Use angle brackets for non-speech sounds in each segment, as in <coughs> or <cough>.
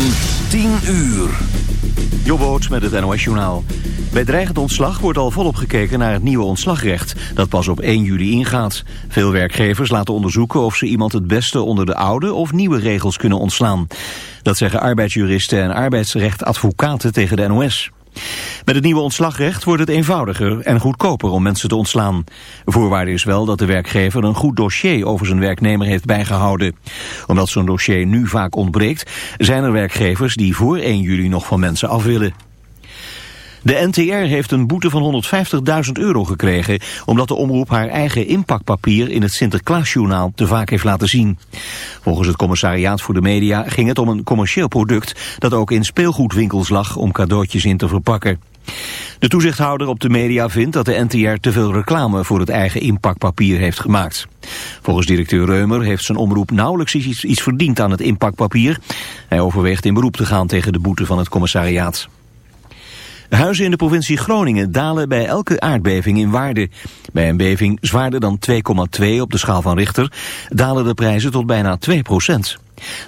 van 10 uur. Jobboot met het NOS Journaal. Bij dreigend ontslag wordt al volop gekeken naar het nieuwe ontslagrecht... dat pas op 1 juli ingaat. Veel werkgevers laten onderzoeken of ze iemand het beste... onder de oude of nieuwe regels kunnen ontslaan. Dat zeggen arbeidsjuristen en arbeidsrechtadvocaten tegen de NOS. Met het nieuwe ontslagrecht wordt het eenvoudiger en goedkoper om mensen te ontslaan. Voorwaarde is wel dat de werkgever een goed dossier over zijn werknemer heeft bijgehouden. Omdat zo'n dossier nu vaak ontbreekt, zijn er werkgevers die voor 1 juli nog van mensen af willen. De NTR heeft een boete van 150.000 euro gekregen... omdat de omroep haar eigen inpakpapier in het Sinterklaasjournaal te vaak heeft laten zien. Volgens het commissariaat voor de media ging het om een commercieel product... dat ook in speelgoedwinkels lag om cadeautjes in te verpakken. De toezichthouder op de media vindt dat de NTR te veel reclame voor het eigen inpakpapier heeft gemaakt. Volgens directeur Reumer heeft zijn omroep nauwelijks iets, iets verdiend aan het inpakpapier. Hij overweegt in beroep te gaan tegen de boete van het commissariaat. Huizen in de provincie Groningen dalen bij elke aardbeving in waarde. Bij een beving zwaarder dan 2,2 op de schaal van Richter dalen de prijzen tot bijna 2%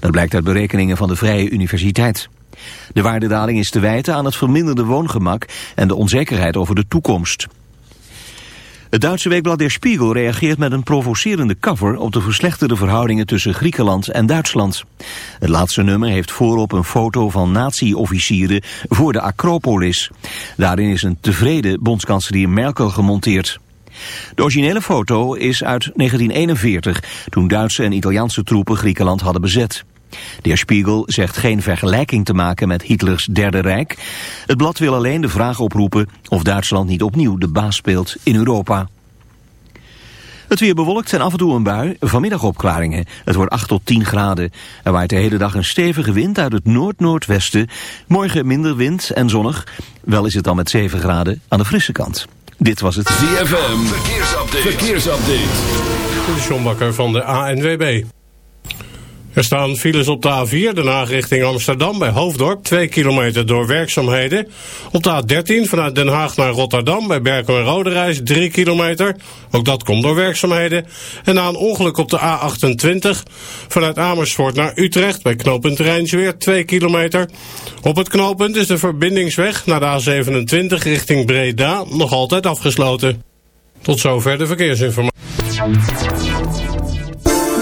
Dat blijkt uit berekeningen van de Vrije Universiteit. De waardedaling is te wijten aan het verminderde woongemak en de onzekerheid over de toekomst. Het Duitse weekblad Der Spiegel reageert met een provocerende cover op de verslechterde verhoudingen tussen Griekenland en Duitsland. Het laatste nummer heeft voorop een foto van nazi-officieren voor de Acropolis. Daarin is een tevreden bondskanselier Merkel gemonteerd. De originele foto is uit 1941, toen Duitse en Italiaanse troepen Griekenland hadden bezet. De Spiegel zegt geen vergelijking te maken met Hitlers Derde Rijk. Het blad wil alleen de vraag oproepen of Duitsland niet opnieuw de baas speelt in Europa. Het weer bewolkt en af en toe een bui, vanmiddag opklaringen. Het wordt 8 tot 10 graden. Er waait de hele dag een stevige wind uit het noord-noordwesten. Morgen minder wind en zonnig. Wel is het dan met 7 graden aan de frisse kant. Dit was het ZFM Verkeersupdate. Verkeersupdate. De Sjombakker van de ANWB. Er staan files op de A4, Den Haag richting Amsterdam bij Hoofddorp, 2 kilometer door werkzaamheden. Op de A13 vanuit Den Haag naar Rotterdam bij Berkel en Roderijs, 3 kilometer. Ook dat komt door werkzaamheden. En na een ongeluk op de A28 vanuit Amersfoort naar Utrecht bij knooppunt Rijnsweer, 2 kilometer. Op het knooppunt is de verbindingsweg naar de A27 richting Breda nog altijd afgesloten. Tot zover de verkeersinformatie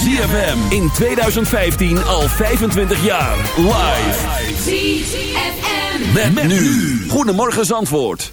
ZFM in 2015 al 25 jaar. Live. ZFM. Met, met nu. Goedemorgen Zandvoort.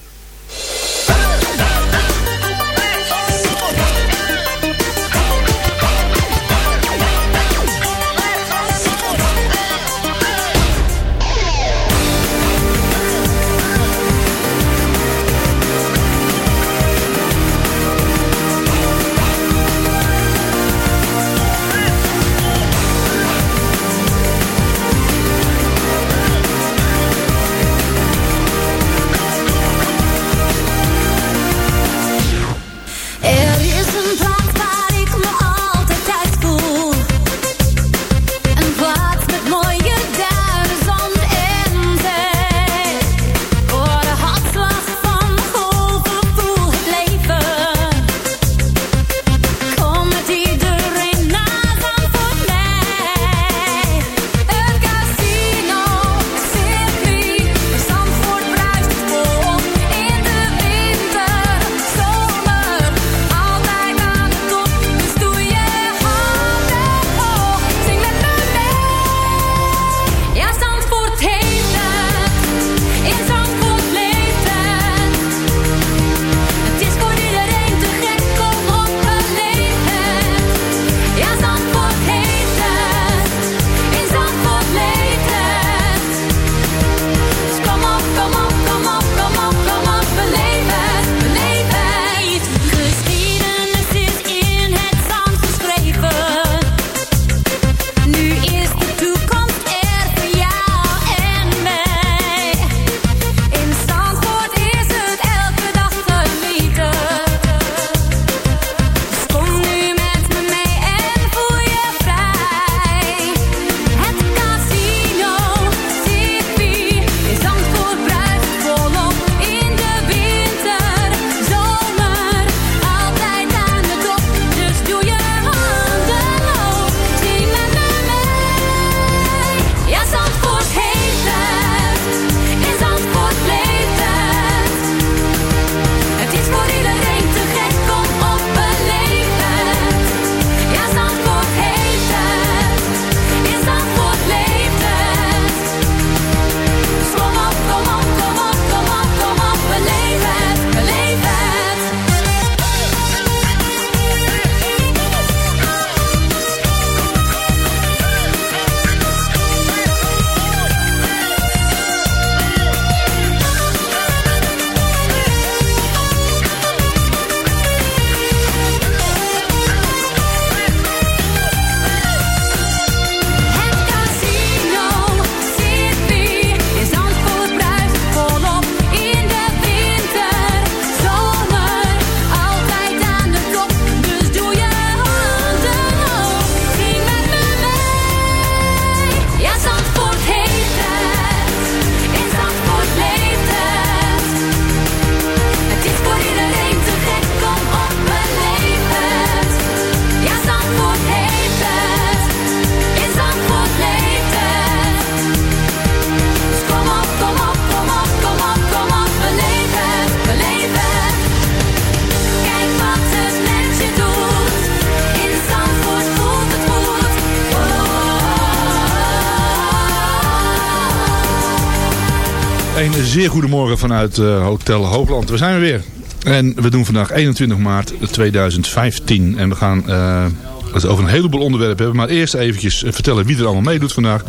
Een zeer goede morgen vanuit uh, Hotel Hoogland. We zijn er weer. En we doen vandaag 21 maart 2015. En we gaan uh, het over een heleboel onderwerpen hebben. Maar eerst eventjes vertellen wie er allemaal meedoet vandaag.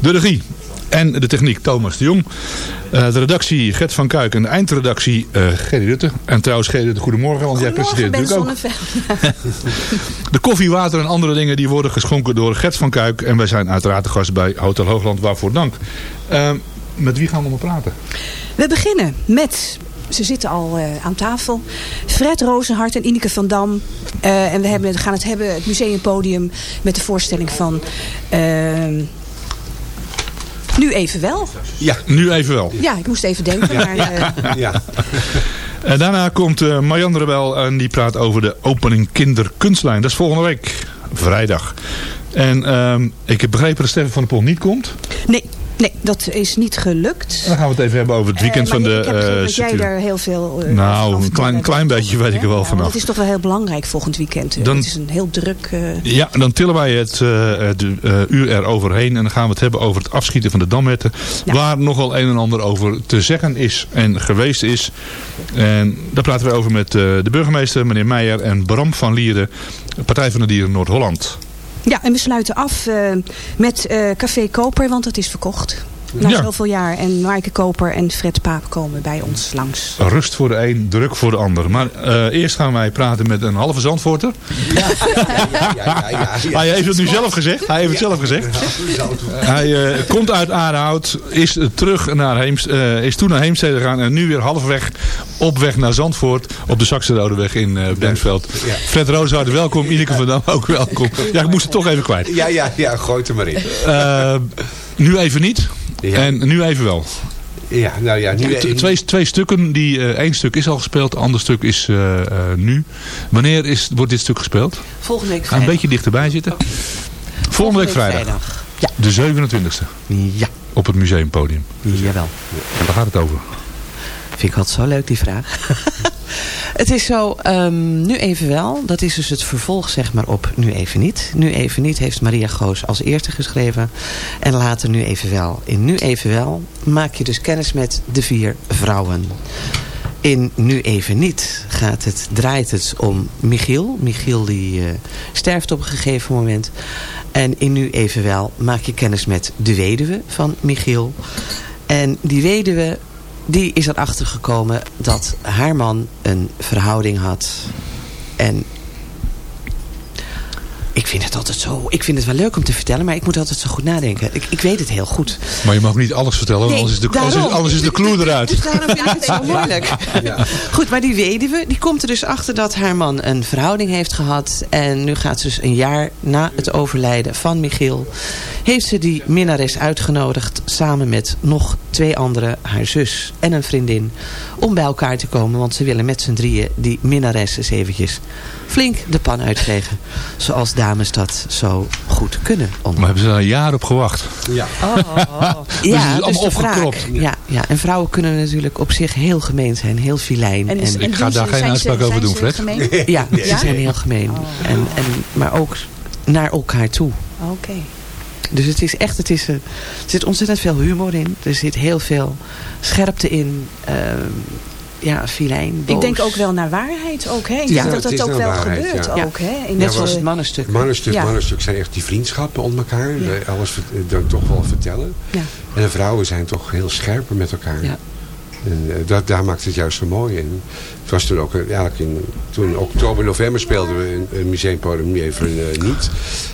De regie en de techniek Thomas de Jong. Uh, de redactie Gert van Kuik en de eindredactie uh, Gerry Rutte. En trouwens Gerry Rutte, goedemorgen, want jij presenteert natuurlijk ook. <laughs> <laughs> de koffie, water en andere dingen die worden geschonken door Gert van Kuik. En wij zijn uiteraard de gast bij Hotel Hoogland, waarvoor dank. Uh, met wie gaan we praten? We beginnen met ze zitten al uh, aan tafel. Fred Rozenhart en Ineke van Dam. Uh, en we hebben, gaan het hebben, het museumpodium, met de voorstelling van... Uh, nu even wel. Ja, nu even wel. Ja, ik moest even denken. Ja. Maar, <laughs> ja. En daarna komt uh, Marjan Rebel en die praat over de opening kinderkunstlijn. Dat is volgende week, vrijdag. En uh, ik heb begrepen dat Steffen van der Pol niet komt. Nee, Nee, dat is niet gelukt. Dan gaan we het even hebben over het weekend uh, van de... Ik heb uh, dat jij daar heel veel... Uh, nou, een klein, klein beetje weet ik er wel vanaf. Het is toch wel heel belangrijk volgend weekend. Dan, het is een heel druk... Ja, dan tillen wij het, uur eroverheen. En dan gaan we het hebben over het afschieten van de damherten. Ja. Waar nogal een en ander over te zeggen is en geweest is. En daar praten we over met de burgemeester, meneer Meijer en Bram van Lieren. Partij van de Dieren Noord-Holland. Ja, en we sluiten af uh, met uh, Café Koper, want het is verkocht. Na ja. zoveel jaar. En Maaike Koper en Fred Paap komen bij ons langs. Rust voor de een, druk voor de ander. Maar uh, eerst gaan wij praten met een halve Zandvoorter. Ja, <laughs> ja, ja, ja Hij heeft het nu zelf gezegd. Hij heeft het zelf gezegd. Hij uh, komt uit Aarhout. Is terug naar Heems, uh, is toen naar Heemstede gegaan. En nu weer halfweg op weg naar Zandvoort. Op de Saxenrodeweg in Bentveld. Fred Rooshout, welkom. Ineke van Dam, ook welkom. Ja, ik moest het toch even kwijt. Ja, ja, ja. Gooi het er maar in. nu even niet. Ja. En nu even wel. Ja, nou ja, nu... Twee, twee stukken, die, uh, één stuk is al gespeeld, het ander stuk is uh, uh, nu. Wanneer is, wordt dit stuk gespeeld? Volgende week vrijdag. Ga een beetje dichterbij zitten. Oh. Volgende, Volgende week vrijdag. vrijdag. Ja. De 27e. Ja. Op het museumpodium. Jawel. En waar gaat het over? Vind ik altijd zo leuk die vraag. <laughs> het is zo, um, nu even wel. Dat is dus het vervolg zeg maar op nu even niet. Nu even niet heeft Maria Goos als eerste geschreven. En later nu even wel. In nu even wel maak je dus kennis met de vier vrouwen. In Nu Even Niet gaat het, draait het om Michiel. Michiel die uh, sterft op een gegeven moment. En in Nu Even Wel maak je kennis met de weduwe van Michiel. En die weduwe die is erachter gekomen dat haar man een verhouding had. En ik vind het altijd zo... Ik vind het wel leuk om te vertellen, maar ik moet altijd zo goed nadenken. Ik, ik weet het heel goed. Maar je mag niet alles vertellen, nee, anders is de, daarom, anders is, anders is de clue eruit. Dus daarom vind ik het zo <laughs> moeilijk. Ja. Goed, maar die weduwe, die komt er dus achter dat haar man een verhouding heeft gehad. En nu gaat ze dus een jaar na het overlijden van Michiel... heeft ze die minnares uitgenodigd samen met nog twee anderen, haar zus en een vriendin... om bij elkaar te komen, want ze willen met z'n drieën die minnares eens eventjes flink de pan uitvegen. Zoals dames dat zo goed kunnen. Maar hebben ze daar een jaar op gewacht? Ja. Oh, <laughs> dus ja, het is allemaal dus Ja, ja, en vrouwen kunnen natuurlijk op zich heel gemeen zijn. Heel filijn. En, en, ik ga daar geen uitspraak over doen, Fred. <laughs> Ja, ze zijn heel gemeen. Oh. En, en, maar ook naar elkaar toe. Oké. Dus het is echt, het is, er zit ontzettend veel humor in. Er zit heel veel scherpte in. Uh, ja, filijn, boos. Ik denk ook wel naar waarheid ook. Hè? Ik ja, dat dat ook wel waarheid, gebeurt. Ja. Ook, hè? In Net zoals het mannenstuk. Mannenstuk, ja. mannenstuk zijn echt die vriendschappen onder elkaar. Alles dan toch wel vertellen. Ja. En de vrouwen zijn toch heel scherper met elkaar. Ja. En uh, dat, daar maakt het juist zo mooi. En het was toen ook, eigenlijk in, toen oktober, november speelden we een, een museumpodium nu even uh, niet.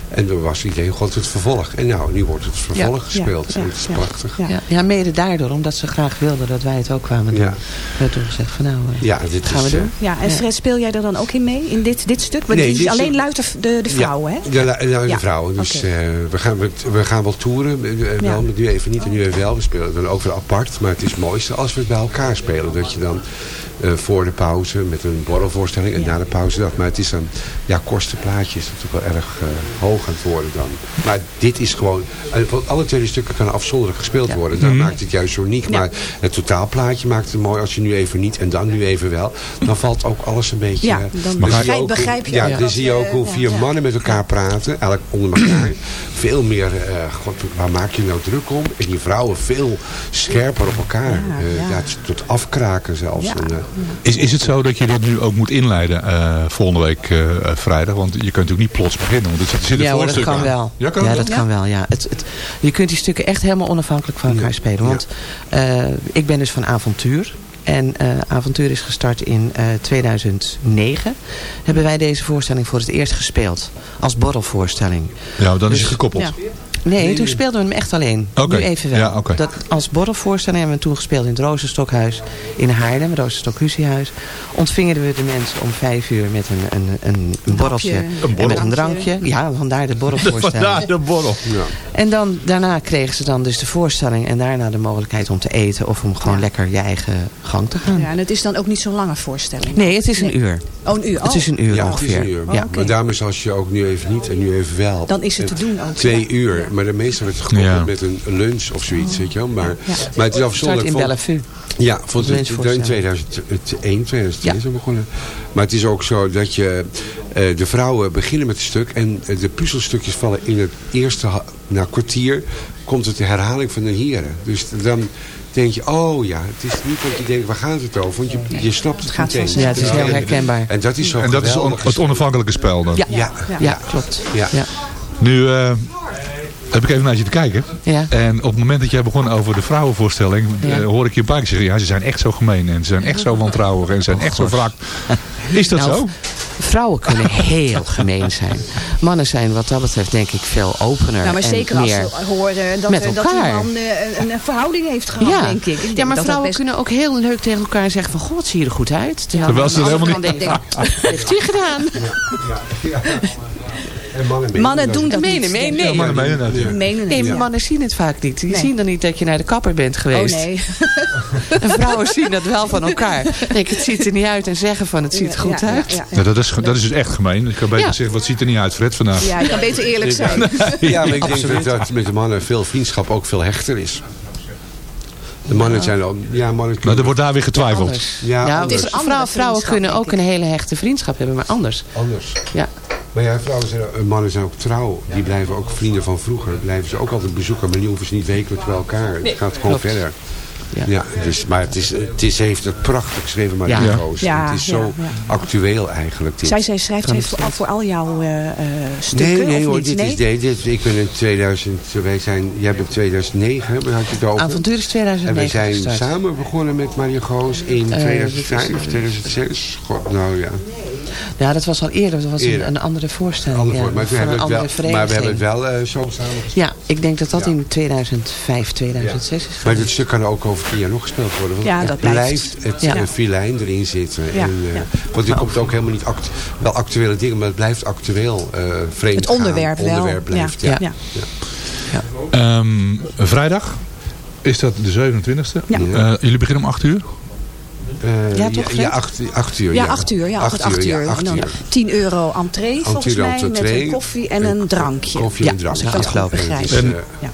En toen was iedereen, god het vervolg. En nou, nu wordt het vervolg ja, gespeeld. Ja, ja, het is prachtig. Ja. Ja, mede daardoor, omdat ze graag wilden dat wij het ook kwamen doen. Ja. We toen gezegd van nou, uh, ja, dit gaan is, we doen. Ja, en Fred, speel jij er dan ook in mee, in dit, dit stuk? Maar nee, dit is alleen luister de, de vrouwen, hè? Ja, de, de vrouwen. Dus okay. uh, we, gaan, we, we, gaan wel toeren. wel, met nu even niet en nu even wel. We spelen dan ook weer apart. Maar het is het mooiste als we het bij elkaar spelen. Dat je dan voor de pauze met een borrelvoorstelling. En na de pauze dat. Maar het is een ja, kostenplaatje is natuurlijk wel erg uh, hoog aan het worden dan. Maar dit is gewoon... Uh, alle tweede stukken kunnen afzonderlijk gespeeld ja. worden. Dat mm -hmm. maakt het juist zo uniek. Maar het totaalplaatje maakt het mooi. Als je nu even niet en dan nu even wel. Dan valt ook alles een beetje... Ja, dan begrijp, begrijp je. Ja, dan zie je ook hoe vier mannen met elkaar praten. Eigenlijk onder elkaar veel meer, uh, god, waar maak je nou druk om? En die vrouwen veel scherper op elkaar. Ja, uh, ja. tot afkraken zelfs. En, uh, is, is het zo dat je dat nu ook moet inleiden volgende week vrijdag? Want je kunt natuurlijk niet plots beginnen. Want het zit er ja, hoor, dat kan aan. wel. Ja, kan ja dat kan wel. Ja. Het, het, je kunt die stukken echt helemaal onafhankelijk van elkaar spelen. Want ik ben dus van avontuur. En uh, avontuur is gestart in uh, 2009. Hebben wij deze voorstelling voor het eerst gespeeld. Als borrelvoorstelling. Ja, dan dus, is het gekoppeld. Ja. Nee, toen speelden we hem echt alleen. Nu even wel. Ja, okay. dat, als borrelvoorstelling hebben we toen gespeeld in het Rozenstokhuis in Haarlem. Het Rozenstok Husiehuis. Ontvingen we de mensen om vijf uur met een, een, een, een borreltje. Een en met een drankje. Ja, vandaar de borrelvoorstelling. <laughs> vandaar de borrel. Ja. En dan, daarna kregen ze dan dus de voorstelling. En daarna de mogelijkheid om te eten. Of om gewoon lekker je eigen gang te gaan. Ja, en het is dan ook niet zo'n lange voorstelling? Nee, het is een uur. Oh, een uur. Het is een uur ja, ongeveer. Het is een uur. Ja. Maar daarom is als je ook nu even niet en nu even wel. Dan is het te doen ook. Twee uur. Maar de meeste wordt gekoppeld ja. met een lunch of zoiets, weet je wel. Maar, ja. maar het is afzonderlijk. in Bellevue. Ja, voor in 2001, 2002 is begonnen. Maar het is ook zo dat je, uh, de vrouwen beginnen met het stuk en de puzzelstukjes vallen in het eerste na kwartier komt het de herhaling van de heren. Dus dan denk je, oh ja, het is niet dat je denkt, waar gaat het over? Want je, je snapt het, het meteen. Ja, het is heel herkenbaar. En dat is zo En dat is on, het onafhankelijke spel dan? Ja, ja, ja, ja klopt. Ja. Nu... Uh, heb ik even naar je te kijken. Ja. En op het moment dat jij begon over de vrouwenvoorstelling... Ja. Uh, hoor ik je een paar keer zeggen... ja, ze zijn echt zo gemeen en ze zijn echt zo wantrouwig... en ze zijn echt zo wrak. Is dat nou, zo? Vrouwen kunnen heel gemeen zijn. Mannen zijn wat dat betreft denk ik veel opener. Nou, maar en zeker meer als ze horen dat, met dat die man uh, een verhouding heeft gehad, ja. denk ik. ik denk ja, maar dat vrouwen best... kunnen ook heel leuk tegen elkaar zeggen van... God, zie je er goed uit. Terwijl ze helemaal niet... Denk, wat heeft hij gedaan? Ja, ja, en mannen, menen mannen doen dat menen, niet. Menen, nee. Mannen menen dat. Ja. Menen nee, maar mannen zien het vaak niet. Die Nee. zien dan niet dat je naar de kapper bent geweest. Oh nee. <laughs> En vrouwen zien dat wel van elkaar. Denk, het ziet er niet uit en zeggen van het ziet er goed Ja, ja, uit. ja, Ja, dat, is, dat is dus echt gemeen. Ik kan beter Ja. zeggen, wat ziet er niet uit Fred vandaag? Ja, je kan beter eerlijk zijn. Ja, maar ik denk <laughs> dat, met de mannen veel vriendschap ook veel hechter is. De mannen zijn al... Ja, mannen Maar er wordt daar weer getwijfeld. Anders. Ja, Ja, anders. het is een andere vrouw, vrouwen vriendschap, kunnen ook een hele hechte vriendschap hebben, maar anders. anders. Ja. Maar ja, vrouwen zijn, eh, mannen zijn ook trouw. Die blijven ook vrienden van vroeger. Blijven ze ook altijd bezoeken. Maar nu hoeven ze niet wekelijks bij elkaar. Het gaat gewoon klopt. verder. Ja. Ja, dus, maar het is, het is, heeft het prachtig geschreven, maar Ja. die Ja. goos. Ja, het is zo ja, ja. actueel eigenlijk. Dit. Zij, zij schrijft het voor, voor al jouw eh, eh, stukken, Nee, nee of hoor, niet? dit nee? is, nee, dit, ik ben in 2000, wij zijn, jij bent 2009, waar had je het over? Avontuur is En 2009 we zijn gestart. samen begonnen met Maria Goos in Eh, 2005 dit of is- 2006. God, nou ja. Ja, dat was al eerder. Dat was Eerder. Een, een andere voorstelling. Ja, woord, maar, we hebben het andere wel, maar we hebben het wel eh, zo samen. Ja, ik denk dat dat Ja. in 2005, 2006 is Maar dit stuk kan ook over nog gespeeld worden. Want Ja, het dat blijft. het Ja. filijn erin zitten. Ja, En, eh, ja. Want er komt ook helemaal niet act, wel actuele dingen, maar het blijft actueel. eh vreemd Het onderwerp gaan. wel. onderwerp blijft, ja. ja. Ja. Ehm, vrijdag is dat de 27e. Ja. Eh, jullie beginnen om 8 uur? Eh, Ja, toch, ja, Fred? ja, acht, acht uur. Ja, acht uur. Ja, altijd acht uur. Ja, acht en dan uur. 10 euro entree volgens Entree, mij. Met entree. een koffie en een drankje. Koffie Ja, en drank. als ik het goed begrijp. Dus, En- eh, Ja.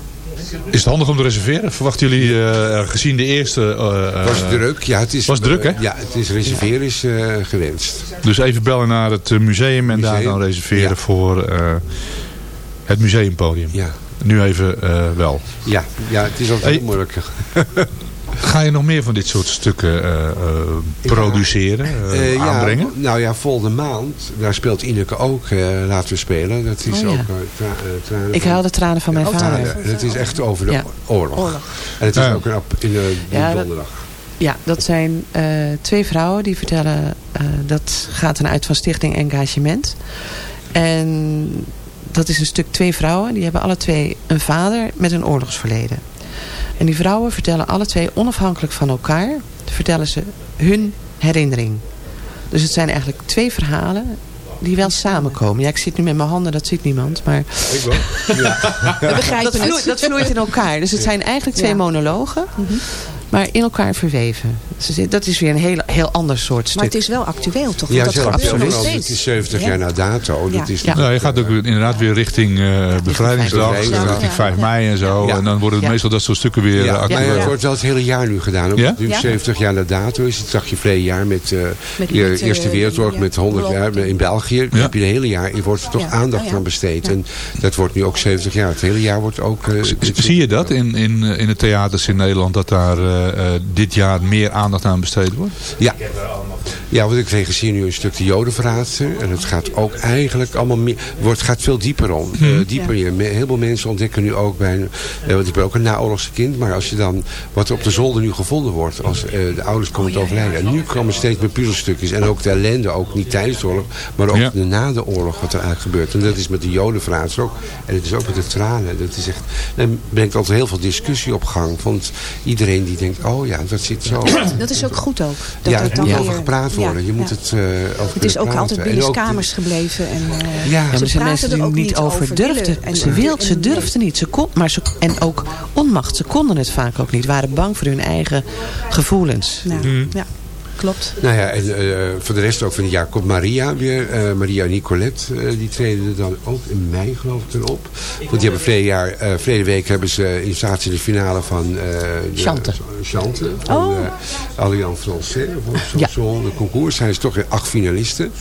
Is het handig om te reserveren? Verwachten jullie, eh, gezien de eerste... Het was druk. Ja, het is, was druk, hè? Ja, het is reserveren is gewenst. Dus even bellen naar het museum en daar dan reserveren Ja. voor het museumpodium. Ja. Nu even wel. Ja, ja, het is altijd Hey. heel moeilijk. <laughs> Ga je nog meer van dit soort stukken eh, eh, produceren, eh, Eh, ja, aanbrengen? nou ja, volgende maand, daar speelt Ineke ook, eh, laten we spelen. Dat is Oh, ja. ook tra tranen Ik haal de tranen van mijn vader. Het is echt over de Ja. oorlog. Oorlog. En het is ook een, in de donderdag. Ja, dat zijn eh, twee vrouwen die vertellen... eh, dat gaat dan uit van Stichting Engagement. En dat is een stuk twee vrouwen. Die hebben alle twee een vader met een oorlogsverleden. En die vrouwen vertellen alle twee onafhankelijk van elkaar... vertellen ze hun herinnering. Dus het zijn eigenlijk twee verhalen die wel samenkomen. Ja, ik zit nu met mijn handen, dat ziet niemand. Maar Ik wel. <laughs> Ja. We begrijpen dat, vloeit, dat vloeit in elkaar. Dus het zijn eigenlijk twee Ja. monologen. Maar in elkaar verweven. Dat is weer een heel, heel ander soort stuk. Maar het is wel actueel toch? Ja, dat nog steeds. Het is 70 jaar na dato. Dat is ja. Nou, je gaat ook inderdaad weer richting uh, bevrijdingsdag, richting 5 mei en zo. En dan worden het meestal dat soort stukken weer ja, actueel. Maar het wordt wel het hele jaar nu gedaan. Omdat het nu 70 jaar na dato is. Het zag je verleden jaar met, uh, met de Eerste Wereldoorlog met 100 jaar in België. Dan heb je het hele jaar, je wordt er toch aandacht aan besteed. En dat wordt nu ook 70 jaar. Het hele jaar wordt ook... Uh, Zie je dat in, in, in de theaters in Nederland, dat daar dit jaar meer aandacht aan besteed wordt? Ja. Ja, want ik regisseer nu een stuk de Jodenverraadster. En het gaat ook eigenlijk allemaal meer... Het gaat veel dieper om. Hmm. Uh, dieper ja. Heel veel mensen ontdekken nu ook bij... Uh, want ik ben ook een naoorlogse kind. Maar als je dan... Wat er op de zolder nu gevonden wordt. Als uh, de ouders komen te overlijden. En nu komen steeds meer puzzelstukjes. En ook de ellende. Ook niet tijdens de oorlog. Maar ook ja. na de oorlog wat er eigenlijk gebeurt. En dat is met de Jodenverraadster ook. En het is ook met de tranen. Dat is echt... Dan brengt altijd heel veel discussie op gang. Want iedereen die denkt... Oh ja, dat zit zo. Dat is ook goed ook. Dat ja, het moet over gepraat worden. Je moet het uh, over Het is ook praten. altijd binnen kamers gebleven. En, uh, ja, maar er zijn mensen die er niet over durfden. Ze, wil, ze durfden niet. Ze kon, maar ze, en ook onmacht. Ze konden het vaak ook niet. Waren bang voor hun eigen gevoelens. Nou, ja klopt. Nou ja, en uh, voor de rest ook van het jaar komt Maria weer. Uh, Maria Nicolette, uh, die treden er dan ook in mei geloof ik erop. Want die hebben verleden, jaar, verleden week hebben ze in statie de finale van... Chante. Chante. Van oh. Allianz Français. Van ja. de concours zijn ze toch weer acht finalisten.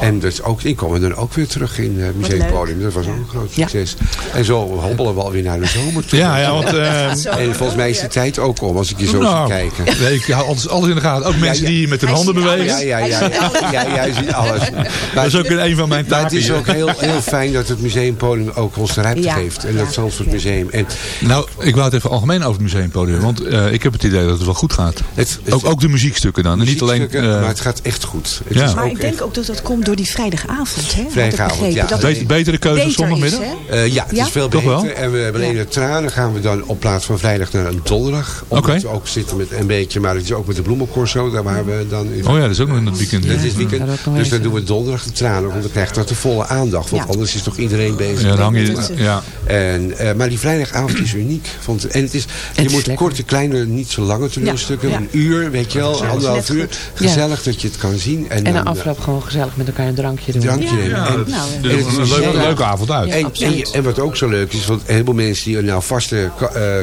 En dat is ook, die komen dan ook weer terug in het museumpodium. Dat was ook een groot succes. Ja. En zo hobbelen we alweer naar de zomer toe. Ja, ja want... <laughs> en volgens mij is de tijd ook om, als ik je zo nou, zie kijken. Nee, ik hou alles, alles in de gaten. Ook mensen die met hun handen bewegen. Ja, ja, ja. ja, ja, jij ziet alles. Maar <laughs> dat is ook een van mijn taken. Maar het is ook heel, heel fijn dat het museumpodium ook ons de ruimte geeft. En dat Zandvoort Museum. En, nou, ik wou het even algemeen over het museumpodium. Want uh, ik heb het idee dat het wel goed gaat. Het, het, ook, ook de muziekstukken dan. Niet alleen, uh, maar het gaat echt goed. Het ja. is maar ik denk echt... ook dat dat komt door die vrijdagavond. Hè? Vrijdagavond, ja. Betere keuze beter zondagmiddag? Is, uh, ja, het is veel Toch beter. Wel? En we hebben alleen de tranen gaan we dan op plaats van vrijdag naar een donderdag. Omdat okay. we ook zitten met een beetje, maar het is ook met de bloemencorso. Daar waar we dan... Oh ja, dat is ook nog in het weekend. Ja, dit is weekend. Dus dan doen we donderdag de tranen. Want dan krijgt dat de volle aandacht. Want anders is toch iedereen bezig. Ja, dan hang je... Ja. En, uh, maar die vrijdagavond is uniek. Vond, en het is, je moet lekker. korte, kleine, niet zo lange toneelstukken. Een uur, weet je wel, anderhalf uur. Gezellig dat je het kan zien. En, en dan afloop gewoon gezellig met elkaar een drankje doen. Drankje nemen. Ja, en, nou, en het is een leuke, leuke avond uit. En, wat ook zo leuk is, want een heleboel mensen die nou vaste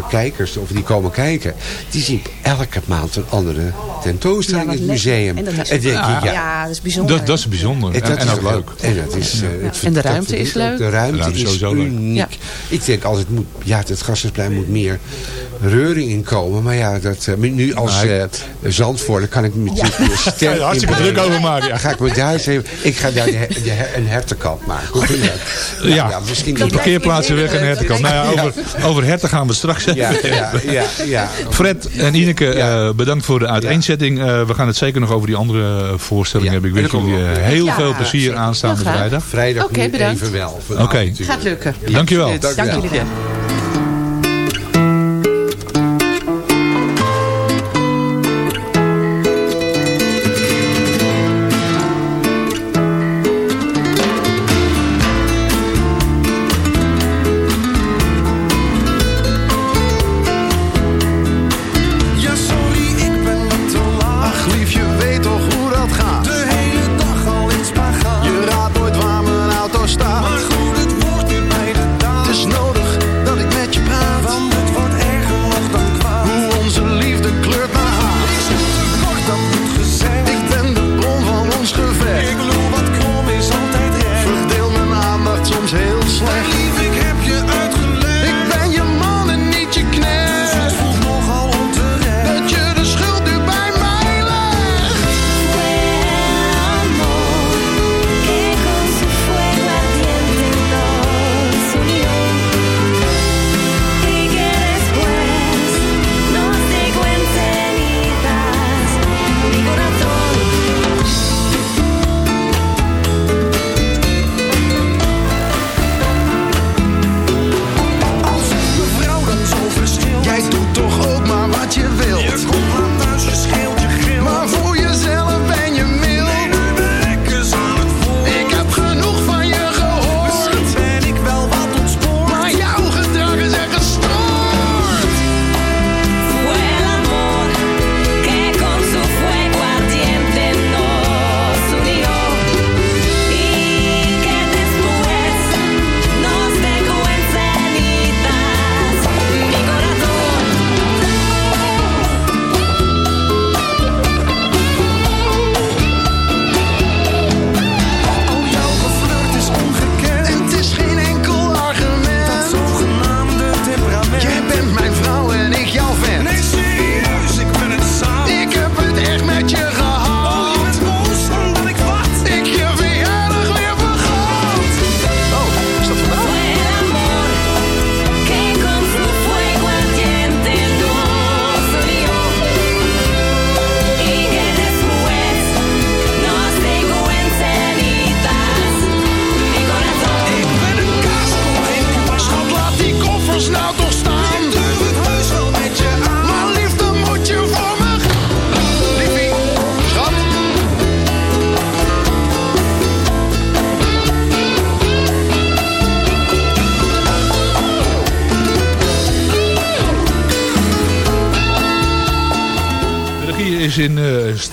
kijkers, of die komen kijken, die zien elke maand een andere tentoonstelling museum. En dat is, en denk ja, je, ja, dat is bijzonder. Dat, dat is bijzonder. En, en, en ook leuk. En, dat is, uh, het en de ruimte is leuk. De ruimte, de ruimte is sowieso uniek. Ja. Ik denk altijd, moet, ja, het Gasthuisplein moet meer reuring in komen. Maar ja, dat, uh, nu als uh, Zandvoort kan ik me natuurlijk ja. <laughs> sterk ja, hartstikke druk over maken. Ja. Ga ik me daar eens even... Ik ga daar de, een hertenkant maken. Hoe vind je dat? Nou, ja, ja, misschien de parkeerplaatsen weg en hertenkant. Nou ja, over, over herten gaan we straks ja, ja, ja, ja. Fred en Ineke, ja. uh, bedankt voor de uiteenzetting. Uh, we gaan het zeker nog over die andere voorstellingen hebben. Ik wens jullie heel veel plezier aanstaande vrijdag. Vrijdag okay, bedankt. even wel. Oké. Okay. Gaat lukken. Dankjewel. Dank jullie wel.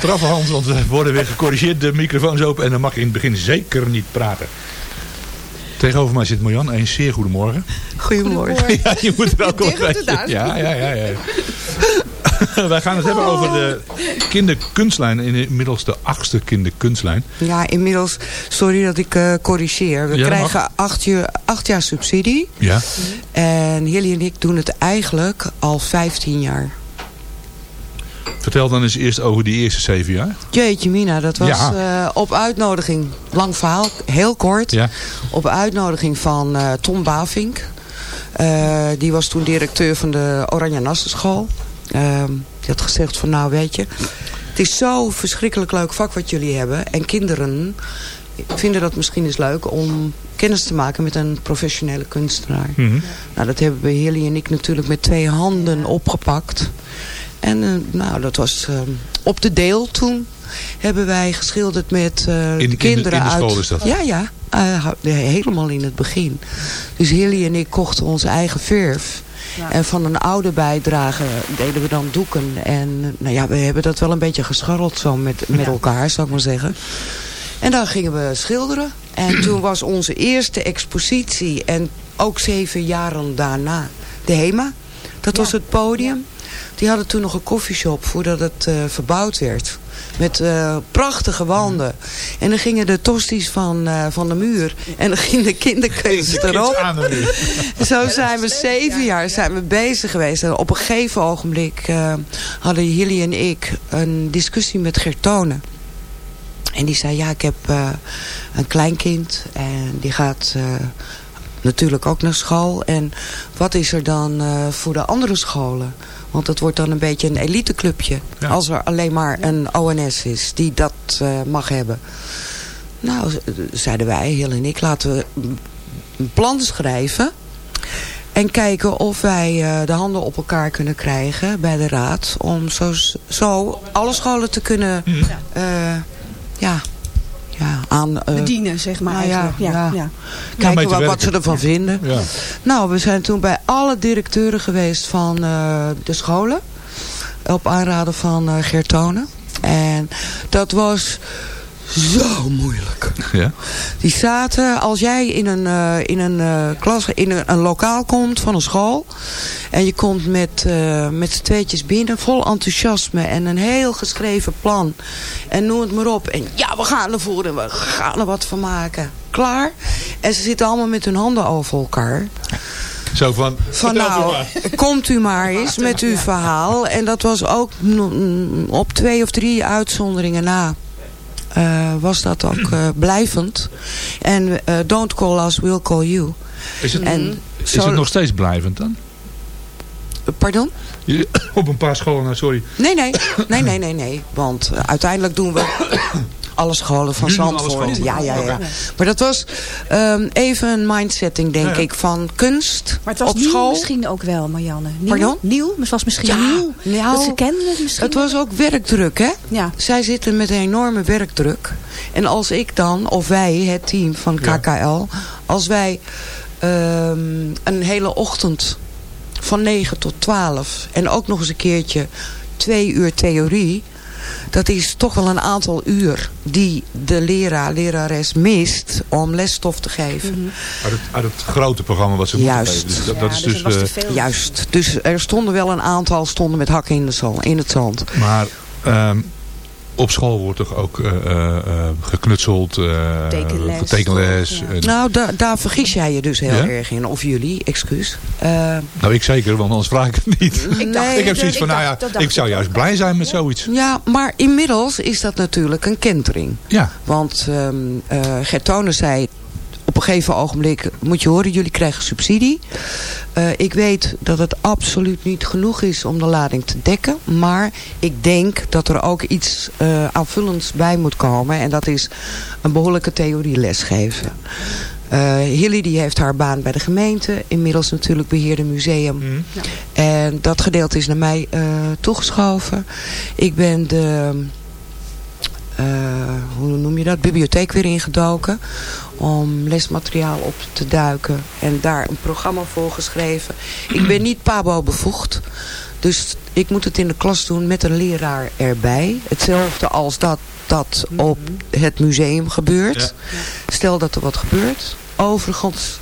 Straffe hand, want we worden weer gecorrigeerd. De microfoon is open en dan mag je in het begin zeker niet praten. Tegenover mij zit Marjan. Een zeer goedemorgen. Goedemorgen. ja, je moet er ook al Ja, ja, ja. ja. <laughs> Wij gaan het hebben over de kinderkunstlijn. Inmiddels de achtste kinderkunstlijn. Ja, inmiddels, sorry dat ik uh, corrigeer. We krijgen acht jaar, acht jaar subsidie. Ja. En Hilly en ik doen het eigenlijk al 15 jaar. Vertel dan eens eerst over die eerste zeven jaar. Jeetje Mina, dat was uh, op uitnodiging, lang verhaal, heel kort. Ja. Op uitnodiging van uh, Tom Bavink. Uh, die was toen directeur van de Oranje Nassenschool. Uh, die had gezegd van nou weet je, het is zo verschrikkelijk leuk vak wat jullie hebben. En kinderen vinden dat misschien eens leuk om kennis te maken met een professionele kunstenaar. Mm -hmm. Nou dat hebben we Hilly en ik natuurlijk met twee handen opgepakt. En uh, nou, dat was uh, op de deel toen. Hebben wij geschilderd met uh, in, de kinderen in de, in de school uit... is dat? Ja, ja. helemaal in het begin. Dus Hilly en ik kochten onze eigen verf. Ja. En van een oude bijdrage deden we dan doeken. En nou ja, we hebben dat wel een beetje gescharreld zo met, met ja. elkaar, zou ik maar zeggen. En dan gingen we schilderen. En toen was onze eerste expositie. En ook zeven jaren daarna. De HEMA. Dat ja. was het podium. Die hadden toen nog een koffieshop voordat het uh, verbouwd werd. Met uh, prachtige wanden. En dan gingen de tosties van, uh, van de muur. En dan ging de kinderkunst <laughs> erop. <laughs> Zo zijn we zeven jaar zijn we bezig geweest. En op een gegeven ogenblik uh, hadden Hilly en ik een discussie met Gertone. En die zei, ja, ik heb een kleinkind. En die gaat natuurlijk ook naar school. En wat is er dan voor de andere scholen? Want het wordt dan een beetje een eliteclubje. Ja. Als er alleen maar een ONS is die dat uh, mag hebben. Nou, zeiden wij, Heel en ik, laten we een plan schrijven. En kijken of wij uh, de handen op elkaar kunnen krijgen bij de raad. Om zo, zo alle scholen te kunnen uh, ja, ja, aan... Uh, Bedienen, zeg maar nou, ja, ja, ja, ja. Kijken wat, wat, ze ervan vinden. Nou, we zijn toen bij alle directeuren geweest van uh, de scholen. Op aanraden van uh, Gertone. En dat was zo moeilijk. Ja? Die zaten, als jij in een, uh, in een uh, klas, in een, een, lokaal komt van een school. En je komt met, uh, met z'n tweetjes binnen, vol enthousiasme en een heel geschreven plan. En noem het maar op. En ja, we gaan ervoor en we gaan er wat van maken. Klaar. En ze zitten allemaal met hun handen over elkaar. Zo van, van nou, <laughs> komt u maar eens met uw verhaal. En dat was ook op twee of drie uitzonderingen na. Uh, was dat ook uh, blijvend. En uh, Don't Call Us, We'll Call You. Is het, en is zo, het nog steeds blijvend dan? Pardon? <coughs> Op een paar scholen, nou, sorry. Nee, nee. Nee, nee, nee, nee. Want uiteindelijk doen we alle scholen van Zandvoort. Ja, ja, ja. Maar dat was um, even een mindsetting, denk ja, ja. ik, van kunst Maar het was op nieuw school. misschien ook wel, Marianne. Nieuw? Pardon? Nieuw? Het was misschien ja, nieuw. Nou, dat ze kenden het misschien. Het was ook werkdruk, hè? Ja. Zij zitten met een enorme werkdruk. En als ik dan, of wij, het team van KKL... als wij um, een hele ochtend van 9 tot 12... en ook nog eens een keertje twee uur theorie dat is toch wel een aantal uur die de leraar, lerares mist om lesstof te geven. Mm -hmm. uit, het, uit, het, grote programma wat ze Juist. moeten geven. Dus dat, is dus, dus uh, Juist. Dus er stonden wel een aantal stonden met hakken in, de zand, in het zand. Maar um, op school wordt toch ook uh, uh, geknutseld, uh, tekenles. tekenles ja. Nou, da daar vergis jij je dus heel ja? erg in. Of jullie, excuus. nou, ik zeker, want anders vraag ik het niet. Ik, dacht, ik heb zoiets van, nou ja, ik zou juist blij zijn met zoiets. Ja, maar inmiddels is dat natuurlijk een kentering. Ja. Want um, Gertone zei op een gegeven ogenblik moet je horen, jullie krijgen subsidie. Uh, ik weet dat het absoluut niet genoeg is om de lading te dekken. Maar ik denk dat er ook iets uh, aanvullends bij moet komen. En dat is een behoorlijke theorieles geven. Uh, Hilly die heeft haar baan bij de gemeente. Inmiddels natuurlijk beheerde museum. Mm. Ja. En dat gedeelte is naar mij toegeschoven. Ik ben de... Uh, hoe noem je dat? Bibliotheek weer ingedoken. Om lesmateriaal op te duiken. En daar een programma voor geschreven. Ik ben niet pabo bevoegd. Dus ik moet het in de klas doen met een leraar erbij. Hetzelfde als dat dat op het museum gebeurt. Stel dat er wat gebeurt. Overigens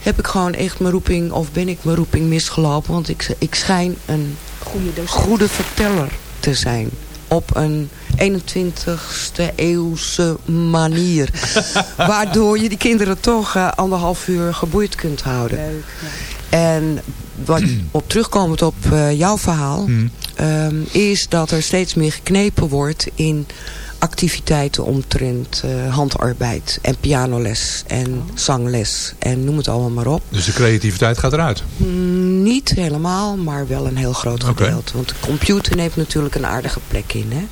heb ik gewoon echt mijn roeping, of ben ik mijn roeping misgelopen. Want ik, ik schijn een goede verteller te zijn. Op een 21ste eeuwse manier. <laughs> Waardoor je die kinderen toch uh, anderhalf uur geboeid kunt houden. Leuk, En wat <clears throat> op terugkomend op uh, jouw verhaal... Mm. Um, is dat er steeds meer geknepen wordt in activiteiten omtrent uh, handarbeid en pianoles en zangles en noem het allemaal maar op. Dus de creativiteit gaat eruit? Mm, niet helemaal, maar wel een heel groot gedeelte. Want de computer neemt natuurlijk een aardige plek in. Hè?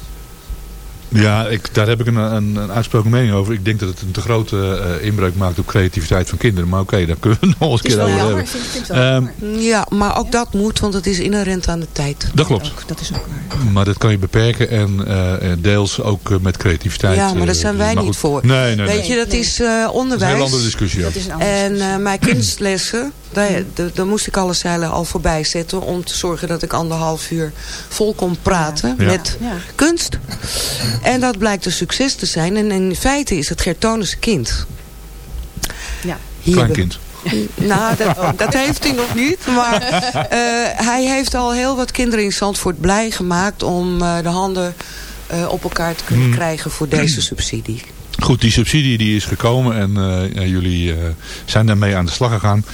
Ja, ik, daar heb ik een, een, een, uitsproken mening over. Ik denk dat het een te grote uh, inbreuk maakt op creativiteit van kinderen. Maar oké, daar kunnen we <laughs> nog eens een keer over hebben. Um, ja, maar ook dat moet, want het is inherent aan de tijd. Dat klopt. dat is ook waar. Maar dat kan je beperken en uh, deels ook uh, met creativiteit. Ja, maar daar zijn wij niet voor. Nee, nee, Weet je, dat is onderwijs. Dat is een hele andere discussie. En mijn <clears throat> kunstlessen, daar, daar, moest ik alle zeilen al voorbij zetten. Om te zorgen dat ik anderhalf uur vol kon praten ja. met ja. kunst. En dat blijkt een succes te zijn. En in feite is het Gertonus kind. Ja. Klein kind. <laughs> Nou, dat, dat, heeft hij nog niet. Maar uh, hij heeft al heel wat kinderen in Zandvoort blij gemaakt... om uh, de handen uh, op elkaar te kunnen hmm. krijgen voor deze subsidie. Goed, die subsidie die is gekomen en jullie zijn daarmee aan de slag gegaan.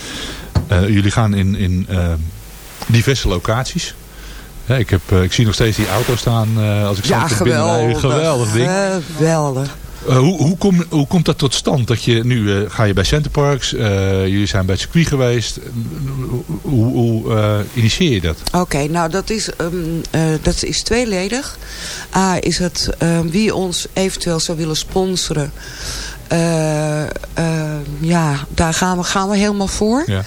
jullie gaan in, in diverse locaties. Ik, heb, ik zie nog steeds die auto staan als ik ja, zo geweldig. Geweldig ding. Geweldig. Uh, hoe, hoe, kom, hoe komt dat tot stand? Dat je nu uh, ga je bij Centerparks, uh, jullie zijn bij het circuit geweest. hoe hoe initieer je dat? Oké, nou dat is, um, dat is tweeledig. A is het wie ons eventueel zou willen sponsoren. Ja, daar gaan we, gaan we helemaal voor. Ja.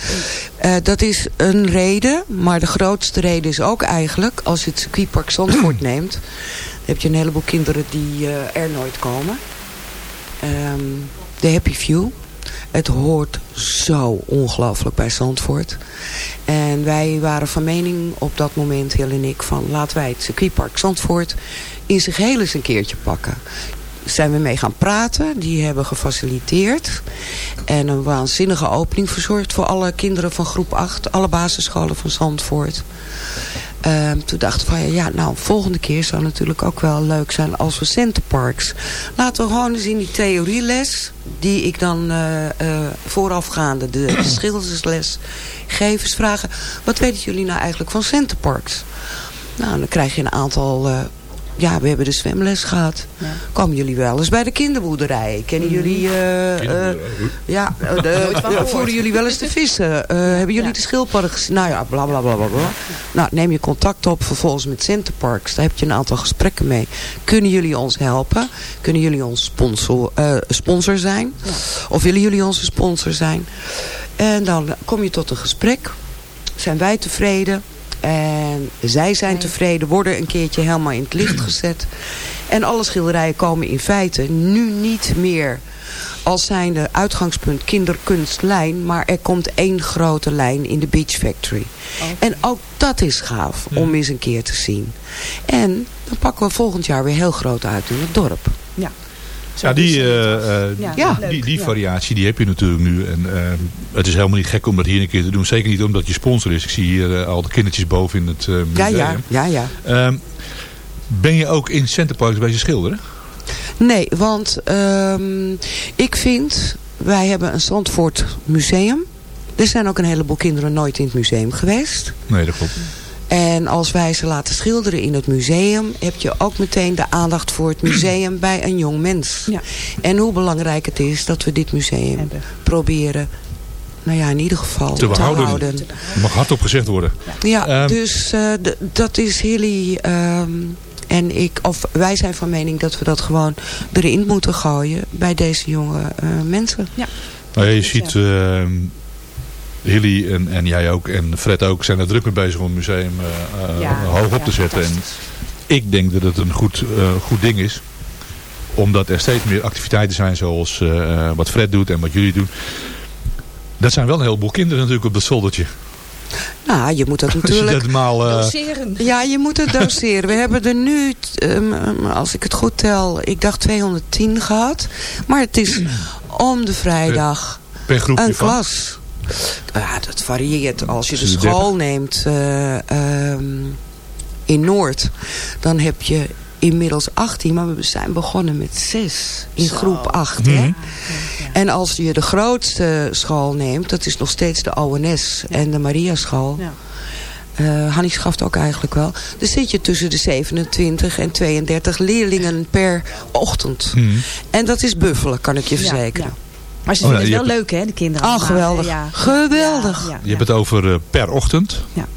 dat is een reden, maar de grootste reden is ook eigenlijk... als je het circuitpark Zandvoort <clears throat> neemt... heb je een heleboel kinderen die er nooit komen um, de Happy View. Het hoort zo ongelooflijk bij Zandvoort. En wij waren van mening op dat moment, Heel en ik, van laten wij het circuitpark Zandvoort in zijn geheel eens een keertje pakken. Zijn we mee gaan praten, die hebben gefaciliteerd. En een waanzinnige opening verzorgd voor alle kinderen van groep 8, alle basisscholen van Zandvoort. Um, toen dachten we van ja, nou, volgende keer zou natuurlijk ook wel leuk zijn als we Centerparks. Laten we gewoon eens in die theorieles, die ik dan uh, uh, voorafgaande, de, <clears throat> de schildersles, geef eens vragen. Wat weten jullie nou eigenlijk van Centerparks? Nou, dan krijg je een aantal uh, ja, we hebben de zwemles gehad. Ja. Komen jullie wel eens bij de kinderboerderij? Kennen mhm. jullie... Uh, uh, ja, de, voeren jullie wel eens de vissen? Uh, hebben jullie ja. de schildpadden gezien? Nou ja, bla bla bla bla. bla. Nou, neem je contact op vervolgens met Centerparks. Daar heb je een aantal gesprekken mee. Kunnen jullie ons helpen? Kunnen jullie ons sponsor, sponsor zijn? Ja. Of willen jullie onze sponsor zijn? En dan kom je tot een gesprek. Zijn wij tevreden? En zij zijn tevreden, worden een keertje helemaal in het licht gezet. En alle schilderijen komen in feite nu niet meer als zijnde uitgangspunt kinderkunstlijn. Maar er komt één grote lijn in de Beach Factory. En ook dat is gaaf om eens een keer te zien. En dan pakken we volgend jaar weer heel groot uit in het dorp. Ja. Ja, die, uh, ja, die, die variatie die heb je natuurlijk nu. En uh, het is helemaal niet gek om dat hier een keer te doen. Zeker niet omdat je sponsor is. Ik zie hier al de kindertjes boven in het museum. Ja, ja. ja, ja. Ehm, ben je ook in Centerparks bij je schilderen? Nee, want um, ik vind... Wij hebben een Zandvoort museum. Er zijn ook een heleboel kinderen nooit in het museum geweest. Nee, dat klopt. En als wij ze laten schilderen in het museum... heb je ook meteen de aandacht voor het museum bij een jong mens. Ja. En hoe belangrijk het is dat we dit museum Hebben. proberen nou ja, in ieder geval te, behouden. houden. Mag hardop gezegd worden. Ja, ja um, dus uh, dat is Hilly... Um, en ik, of wij zijn van mening dat we dat gewoon erin moeten gooien bij deze jonge uh, mensen. Ja. Nou, je ziet... Uh, Hilly en, en jij ook en Fred ook zijn er druk mee bezig om het museum uh, ja, hoog op te zetten. En ik denk dat het een goed, uh, goed ding is. Omdat er steeds meer activiteiten zijn zoals uh, wat Fred doet en wat jullie doen. Dat zijn wel een heleboel kinderen natuurlijk op dat zoldertje. Nou, je moet dat <laughs> natuurlijk... dat maal, uh... Doseren. Ja, je moet het doseren. We hebben er nu, um, als ik het goed tel, ik dacht 210 gehad. Maar het is om de vrijdag per, per een klas. Ja, dat varieert. Als je de school neemt uh, um, in Noord, dan heb je inmiddels 18, maar we zijn begonnen met 6 in Zo. groep 8. Mm -hmm. hè? En als je de grootste school neemt, dat is nog steeds de ONS ja. en de Maria school. Ja. Uh, Hannie schaft ook eigenlijk wel. Dan zit je tussen de 27 en 32 leerlingen per ochtend. Mm. En dat is buffelen, kan ik je verzekeren. Maar ze vinden oh, het wel leuk, hè, de kinderen. Ah, geweldig. Ja. Geweldig. Je hebt het over uh, per ochtend. Ja.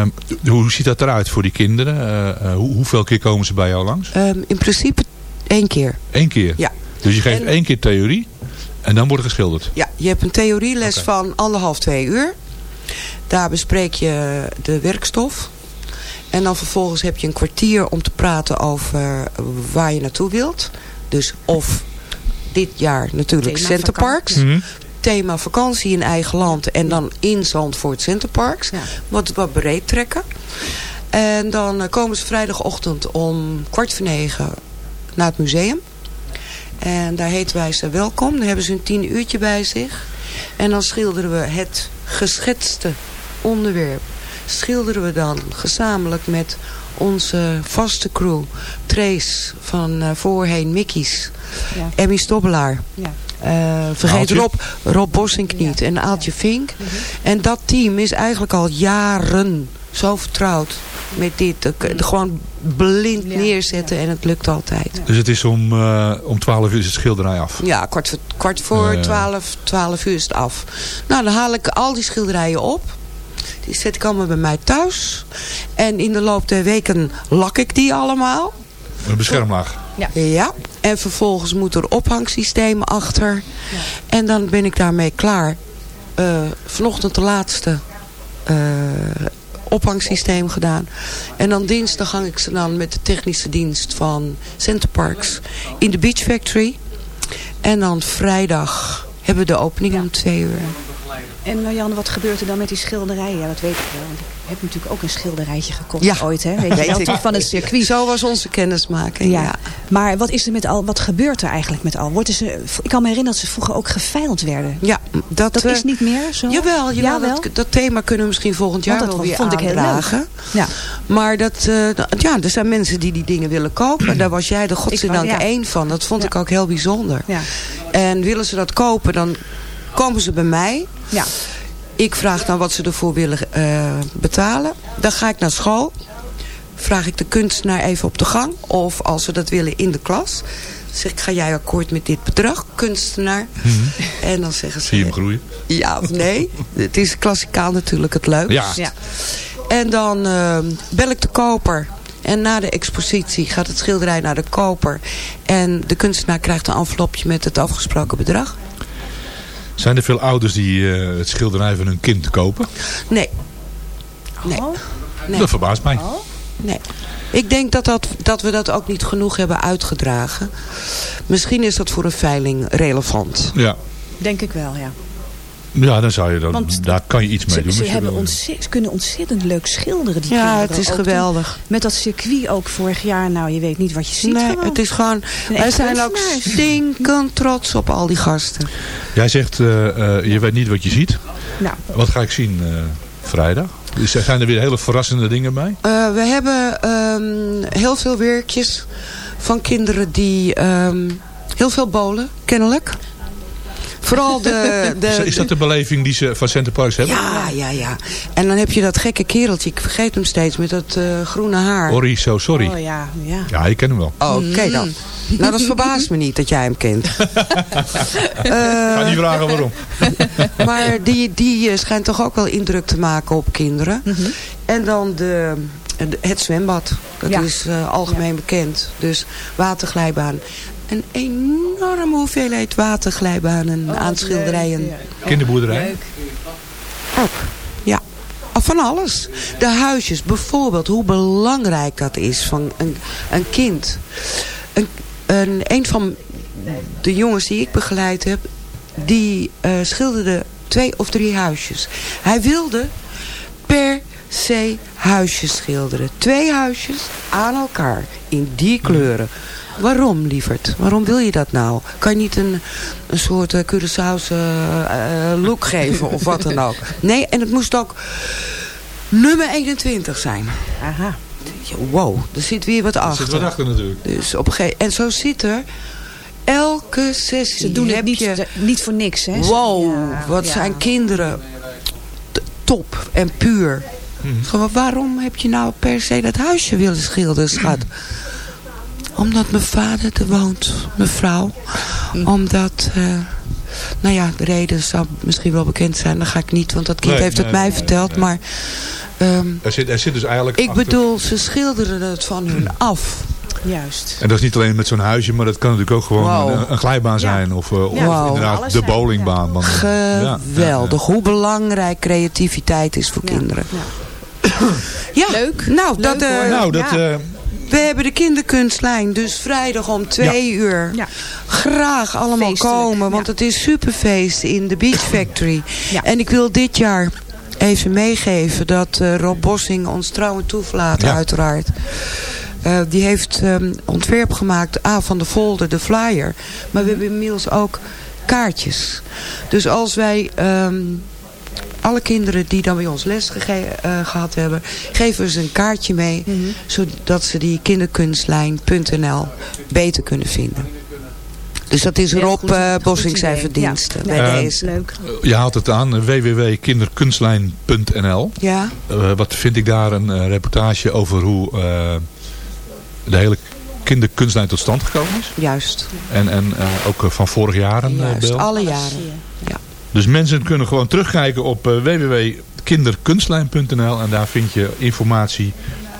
Um, hoe ziet dat eruit voor die kinderen? Uh, uh, hoe, hoeveel keer komen ze bij jou langs? Um, in principe één keer. Eén keer? Ja. Dus je geeft en... één keer theorie en dan wordt er geschilderd? Ja, je hebt een theorieles okay. van anderhalf, twee uur. Daar bespreek je de werkstof. En dan vervolgens heb je een kwartier om te praten over waar je naartoe wilt. Dus of dit jaar natuurlijk Centerparks. Mm -hmm thema vakantie in eigen land. En dan in Zandvoort Centerparks. Ja. Wat, wat breed trekken. En dan uh, komen ze vrijdagochtend om kwart voor negen naar het museum. En daar heten wij ze welkom. Dan hebben ze een tien uurtje bij zich. En dan schilderen we het geschetste onderwerp. Schilderen we dan gezamenlijk met onze vaste crew. Trace van uh, voorheen Mickey's. Ja. Emmy Stobbelaar. Ja. Uh, vergeet Rob, Rob Bossink niet. Ja. En Aaltje Vink. Mm -hmm. En dat team is eigenlijk al jaren zo vertrouwd met dit. De, de, gewoon blind ja, neerzetten ja. en het lukt altijd. Ja. Dus het is om, uh, om 12 uur is het schilderij af? Ja, kwart voor, kwart voor 12, 12 uur is het af. Nou, dan haal ik al die schilderijen op. Die zet ik allemaal bij mij thuis. En in de loop der weken lak ik die allemaal. Een beschermlaag? Ja. ja. En vervolgens moet er ophangsysteem achter. Ja. En dan ben ik daarmee klaar. Uh, vanochtend de laatste uh, ophangsysteem gedaan. En dan dinsdag gang ik ze dan met de technische dienst van Centerparks in de Beach Factory. En dan vrijdag hebben we de opening ja. om twee uur. En Marianne, wat gebeurt er dan met die schilderijen? Ja, dat weet ik wel. Want ik heb natuurlijk ook een schilderijtje gekocht ja. ooit. Hè? <laughs> Weet je wel, van het circuit. Zo was onze kennismaking. Ja. ja. Maar wat, is er met al, wat gebeurt er eigenlijk met al? Wordt ze, ik kan me herinneren dat ze vroeger ook geveild werden. Ja, dat, dat uh, is niet meer zo? Jawel? Dat, dat, thema kunnen we misschien volgend jaar dat wel weer vond. Ik heel leuk. Ja. Maar dat, uh, ja, er zijn mensen die die dingen willen kopen. En daar was jij de godzijdank één van. Dat vond ik ook heel bijzonder. Ja. En willen ze dat kopen, dan komen ze bij mij. Ja. Ik vraag dan wat ze ervoor willen uh, betalen. Dan ga ik naar school. Vraag ik de kunstenaar even op de gang. Of als ze dat willen in de klas. Zeg ik, ga jij akkoord met dit bedrag, kunstenaar? Mm -hmm. En dan zeggen ze... Zie je hem groeien? Ja of nee. <laughs> het is klassikaal natuurlijk het leukst. Ja. ja. En dan uh, bel ik de koper. En na de expositie gaat het schilderij naar de koper. En de kunstenaar krijgt een envelopje met het afgesproken bedrag. Zijn er veel ouders die uh, het schilderij van hun kind kopen? Nee. Nee. Oh. nee. Dat verbaast mij. Oh. Nee. Ik denk dat, dat, dat we dat ook niet genoeg hebben uitgedragen. Misschien is dat voor een veiling relevant. Ja. Denk ik wel, ja. Ja, dan zou je dan, Want daar kan je iets mee ze, doen. Ze, hebben ontzettend, ze kunnen ontzettend leuk schilderen. Die ja, het is geweldig. Toen, met dat circuit ook vorig jaar. Nou, je weet niet wat je ziet. Nee, gewoon. het is gewoon... Wij zijn ook stinkend trots op al die gasten. Jij zegt, uh, uh, je weet niet wat je ziet. Nou. Wat ga ik zien uh, vrijdag? Zijn er weer hele verrassende dingen bij? we hebben um, heel veel werkjes van kinderen die... Um, heel veel bolen, kennelijk. Vooral de, <laughs> de, is dat de beleving die ze van Center Parks hebben? Ja, ja, ja. En dan heb je dat gekke kereltje, ik vergeet hem steeds, met dat uh, groene haar. Sorry. Oh ja, ja. Ja, ik ken hem wel. Oh, oké okay dan. Nou, dat verbaast me niet dat jij hem kent. uh, <laughs> Ga niet vragen waarom. <laughs> maar die, die schijnt toch ook wel indruk te maken op kinderen. Mm -hmm. En dan de, het zwembad. Dat ja. is uh, algemeen ja. bekend. Dus waterglijbaan een enorme hoeveelheid waterglijbanen oh, aan schilderijen. Leuk, ja. Kinderboerderij? Ook, ja. Van alles. De huisjes, bijvoorbeeld, hoe belangrijk dat is van een, een kind. Een, een, een van de jongens die ik begeleid heb, die uh, schilderde twee of drie huisjes. Hij wilde per C. Huisjes schilderen. Twee huisjes aan elkaar. In die kleuren. Waarom, lieverd? Waarom wil je dat nou? Kan je niet een, een soort uh, Curaçaose uh, look <laughs> geven of wat dan ook? Nee, en het moest ook nummer 21 zijn. Aha. Wow, er zit weer wat achter. Er zit wat achter natuurlijk. Dus op een en zo zit er elke sessie. Ze doen het niet, je... niet voor niks, hè? Wow, wat zijn kinderen top en puur. Hmm. waarom heb je nou per se dat huisje willen schilderen, schat? Omdat mijn vader er woont, mevrouw. Mm. Omdat, uh, nou ja, de reden zou misschien wel bekend zijn. Dan ga ik niet, want dat kind heeft het mij verteld. Maar um, er, zit, er zit dus eigenlijk Ik bedoel, ze schilderen het van hun af. Juist. En dat is niet alleen met zo'n huisje, maar dat kan natuurlijk ook gewoon een, een, glijbaan zijn. Of, uh, of inderdaad de bowlingbaan. Ja. Geweldig. Hoe belangrijk creativiteit is voor kinderen. Ja. Leuk. Nou, dat, uh, nou, dat, uh, we hebben de kinderkunstlijn, dus vrijdag om twee uur. Ja. Graag allemaal komen, want het is superfeest in de Beach Factory. En ik wil dit jaar even meegeven dat uh, Rob Bossing ons trouwen toeflaat, uiteraard. Uh, die heeft um, ontwerp gemaakt, A van de folder, de flyer. Maar we hebben inmiddels ook kaartjes. Dus als wij um, alle kinderen die dan bij ons les uh, gehad hebben, geven we ze een kaartje mee. Mhm. Zodat ze die kinderkunstlijn.nl beter kunnen vinden. Dus dat is Rob uh, Bossing zijn verdiensten. Ja. Bij deze. Leuk. Je haalt het aan, www.kinderkunstlijn.nl. Ja. Uh, wat vind ik daar een reportage over hoe de hele kinderkunstlijn tot stand gekomen is? Juist. En, en ook van vorig jaar een Juist, alle jaren. Ja. Dus mensen kunnen gewoon terugkijken op uh, www.kinderkunstlijn.nl en daar vind je informatie.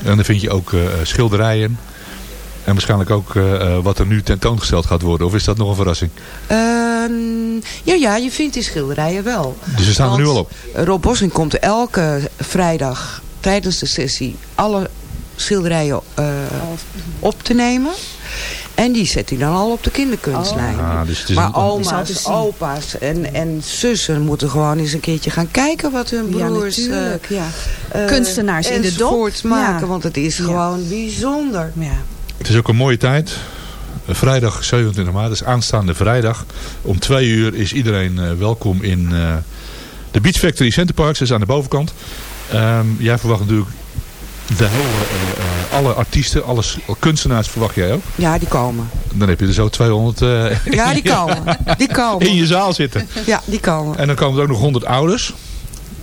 En daar vind je ook uh, schilderijen. En waarschijnlijk ook uh, wat er nu tentoongesteld gaat worden. Of is dat nog een verrassing? Ehm, ja, ja, je vindt die schilderijen wel. Dus ze staan er nu al op? Rob Bossing komt elke vrijdag tijdens de sessie alle schilderijen op te nemen. En die zet hij dan al op de kinderkunstlijn. Oh. Ah, dus maar oma's, opa's en, en zussen moeten gewoon eens een keertje gaan kijken wat hun broers... Ja, natuurlijk, ja. Uh, Kunstenaars in de dop. maken, want het is gewoon bijzonder. Ja. Het is ook een mooie tijd. Vrijdag 27 maart, dus aanstaande vrijdag. Om twee uur is iedereen uh, welkom in uh, de Beach Factory Center Parks. Dat is aan de bovenkant. Um, jij verwacht natuurlijk de hele, uh, alle artiesten, alle kunstenaars verwacht jij ook? Ja, die komen. Dan heb je er zo 200 uh, <laughs> ja, die komen. die komen. in je zaal zitten. Ja, die komen. En dan komen er ook nog 100 ouders.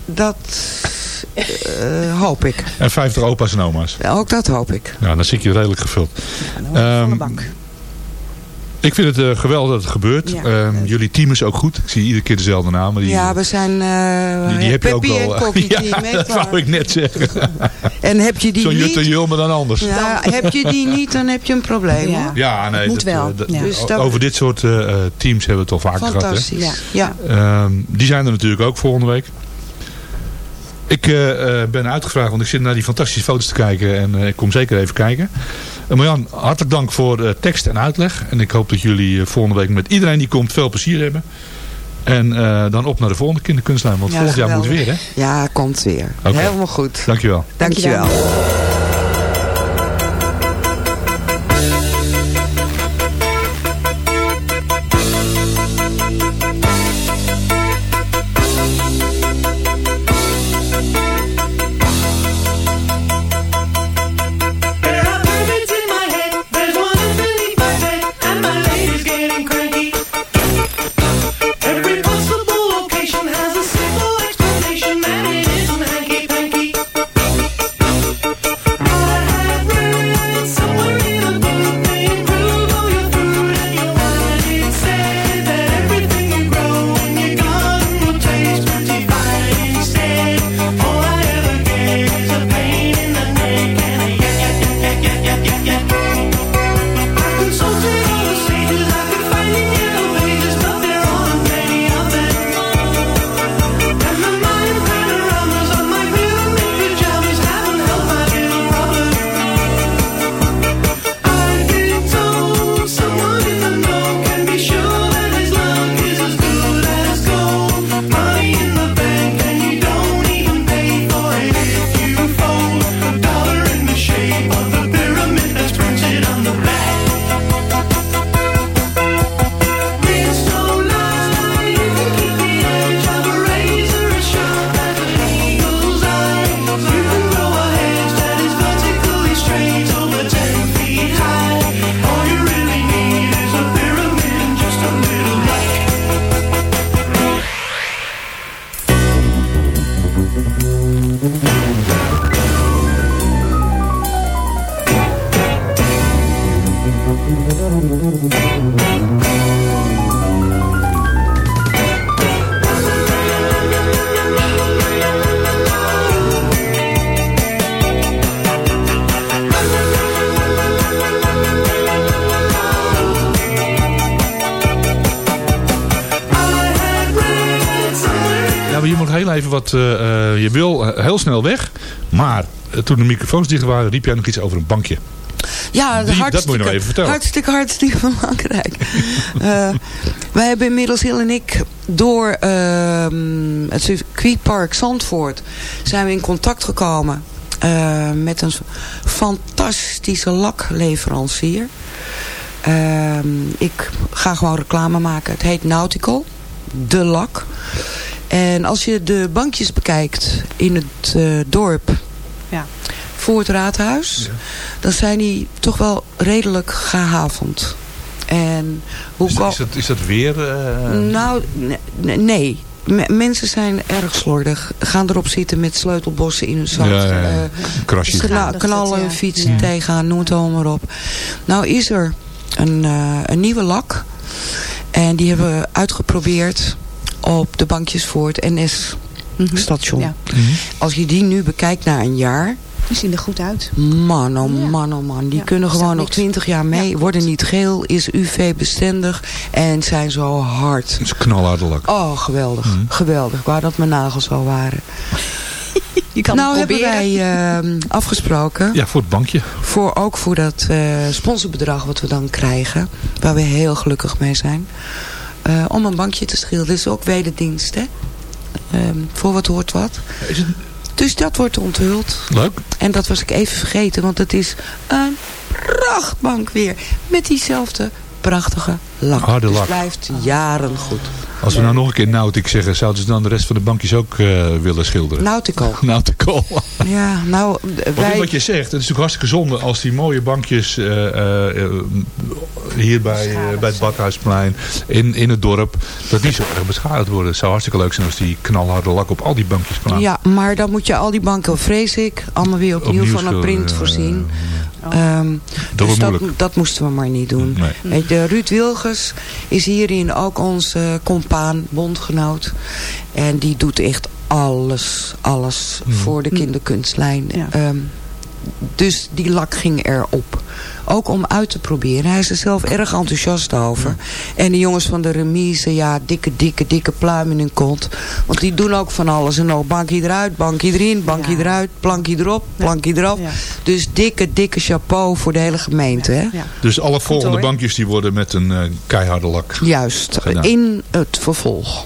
Dat uh, hoop ik. En 50 opa's en oma's. Ook dat hoop ik. Ja, dan zit je redelijk gevuld. Ja, dan um, ik vind het uh, geweldig dat het gebeurt. Ja, um, jullie team is ook goed. Ik zie iedere keer dezelfde namen. Die, ja, we zijn uh, die, die heb je ook wel. <laughs> ja, dat wou ik net zeggen. <laughs> en heb je die Zo'n niet... Jutte Julme dan anders. Ja, heb je die niet, dan heb je een probleem. Ja, ja nee. Moet dat, wel. Dat, dus dat... Over dit soort uh, teams hebben we het al vaker gehad. Fantastisch. Ja. ja. Um, die zijn er natuurlijk ook volgende week. Ik uh, ben uitgevraagd, want ik zit naar die fantastische foto's te kijken. En uh, ik kom zeker even kijken. Uh, Marjan, hartelijk dank voor tekst en uitleg. En ik hoop dat jullie volgende week met iedereen die komt veel plezier hebben. En dan op naar de volgende kinderkunstlijn. Want ja, volgend jaar moet weer, hè? Ja, komt weer. Okay. Helemaal goed. Dankjewel. Dankjewel. Dankjewel. Ja, maar je moet heel even wat... eh, eh, je wil heel snel weg. Maar eh, toen de microfoons dicht waren, riep jij nog iets over een bankje. Ja, Die- dat moet je nog even vertellen. Hartstikke, hartstikke belangrijk. <laughs> Eh, wij hebben inmiddels, Hill en ik, door ehm, het circuitpark Zandvoort... zijn we in contact gekomen met een fantastische lakleverancier. Ehm, ik ga gewoon reclame maken. Het heet Nautical, de lak. En als je de bankjes bekijkt in het eh, dorp... Ja. voor het raadhuis... dan zijn die toch wel redelijk gehavend. En hoe Is, is, dat, is dat weer... eh, nou, ne- nee. Mensen zijn erg slordig. Gaan erop zitten met sleutelbossen in hun zak. Ja, ja, ja. Eh, Krasjes. knallen hun ja. fiets Ja. tegenaan. Noem het allemaal maar op. Nou is er een, eh, een nieuwe lak. En die hebben we uitgeprobeerd op de bankjes voor het NS-station. Ja. Als je die nu bekijkt na een jaar... Die zien er goed uit. Man, oh Ja. man, oh man. Die Ja, kunnen gewoon nog. 20 jaar mee. Worden niet geel, is UV-bestendig. En zijn zo hard. Het is knalharde lak. Oh, geweldig. Mhm. Geweldig. Wou dat mijn nagels zo waren. <laughs> Je kan nou hebben proberen. wij ehm, afgesproken. Ja, voor het bankje. Voor, ook voor dat eh, sponsorbedrag wat we dan krijgen. Waar we heel gelukkig mee zijn. Eh, om een bankje te schilderen. Is ook wederdienst, hè? Ehm, voor wat hoort wat. Is het Dus dat wordt onthuld. leuk? En dat was ik even vergeten, want het is een prachtbank weer. Met diezelfde prachtige lak. Harde dus lak. blijft jaren goed. Als we nou nog een keer Nautic zeggen, zouden ze dan de rest van de bankjes ook eh, willen schilderen? Nautical. <laughs> Nautical. Ja, nou, Want wij... wat je zegt, het is natuurlijk hartstikke zonde als die mooie bankjes eh, eh, eh, hier bij, eh, bij het Badhuisplein, in, in het dorp, dat die zo erg beschadigd worden. Het zou hartstikke leuk zijn als die knalharde lak op al die bankjes kwam. Ja, maar dan moet je al die banken, vrees ik, allemaal weer opnieuw, Opnieuw van een print voorzien. Oh. Ehm, Dat dus dat, moesten we maar niet doen. Nee. Weet je, Ruud Wilgers is hierin ook onze compaan, bondgenoot. En die doet echt alles, alles Hmm. voor de kinderkunstlijn. Ja. Ehm, dus die lak ging erop. Ook om uit te proberen. Hij is er zelf erg enthousiast over. En de jongens van de remise, ja, dikke, dikke, dikke pluim in hun kont. Want die doen ook van alles en nog. Bankje eruit, bankje erin, bankje Ja. eruit, plankje erop, plankje eraf. Ja. Dus dikke, dikke chapeau voor de hele gemeente. Hè? Ja. Dus alle volgende bankjes die worden met een eh, keiharde lak. Juist, Gedaan. in het vervolg.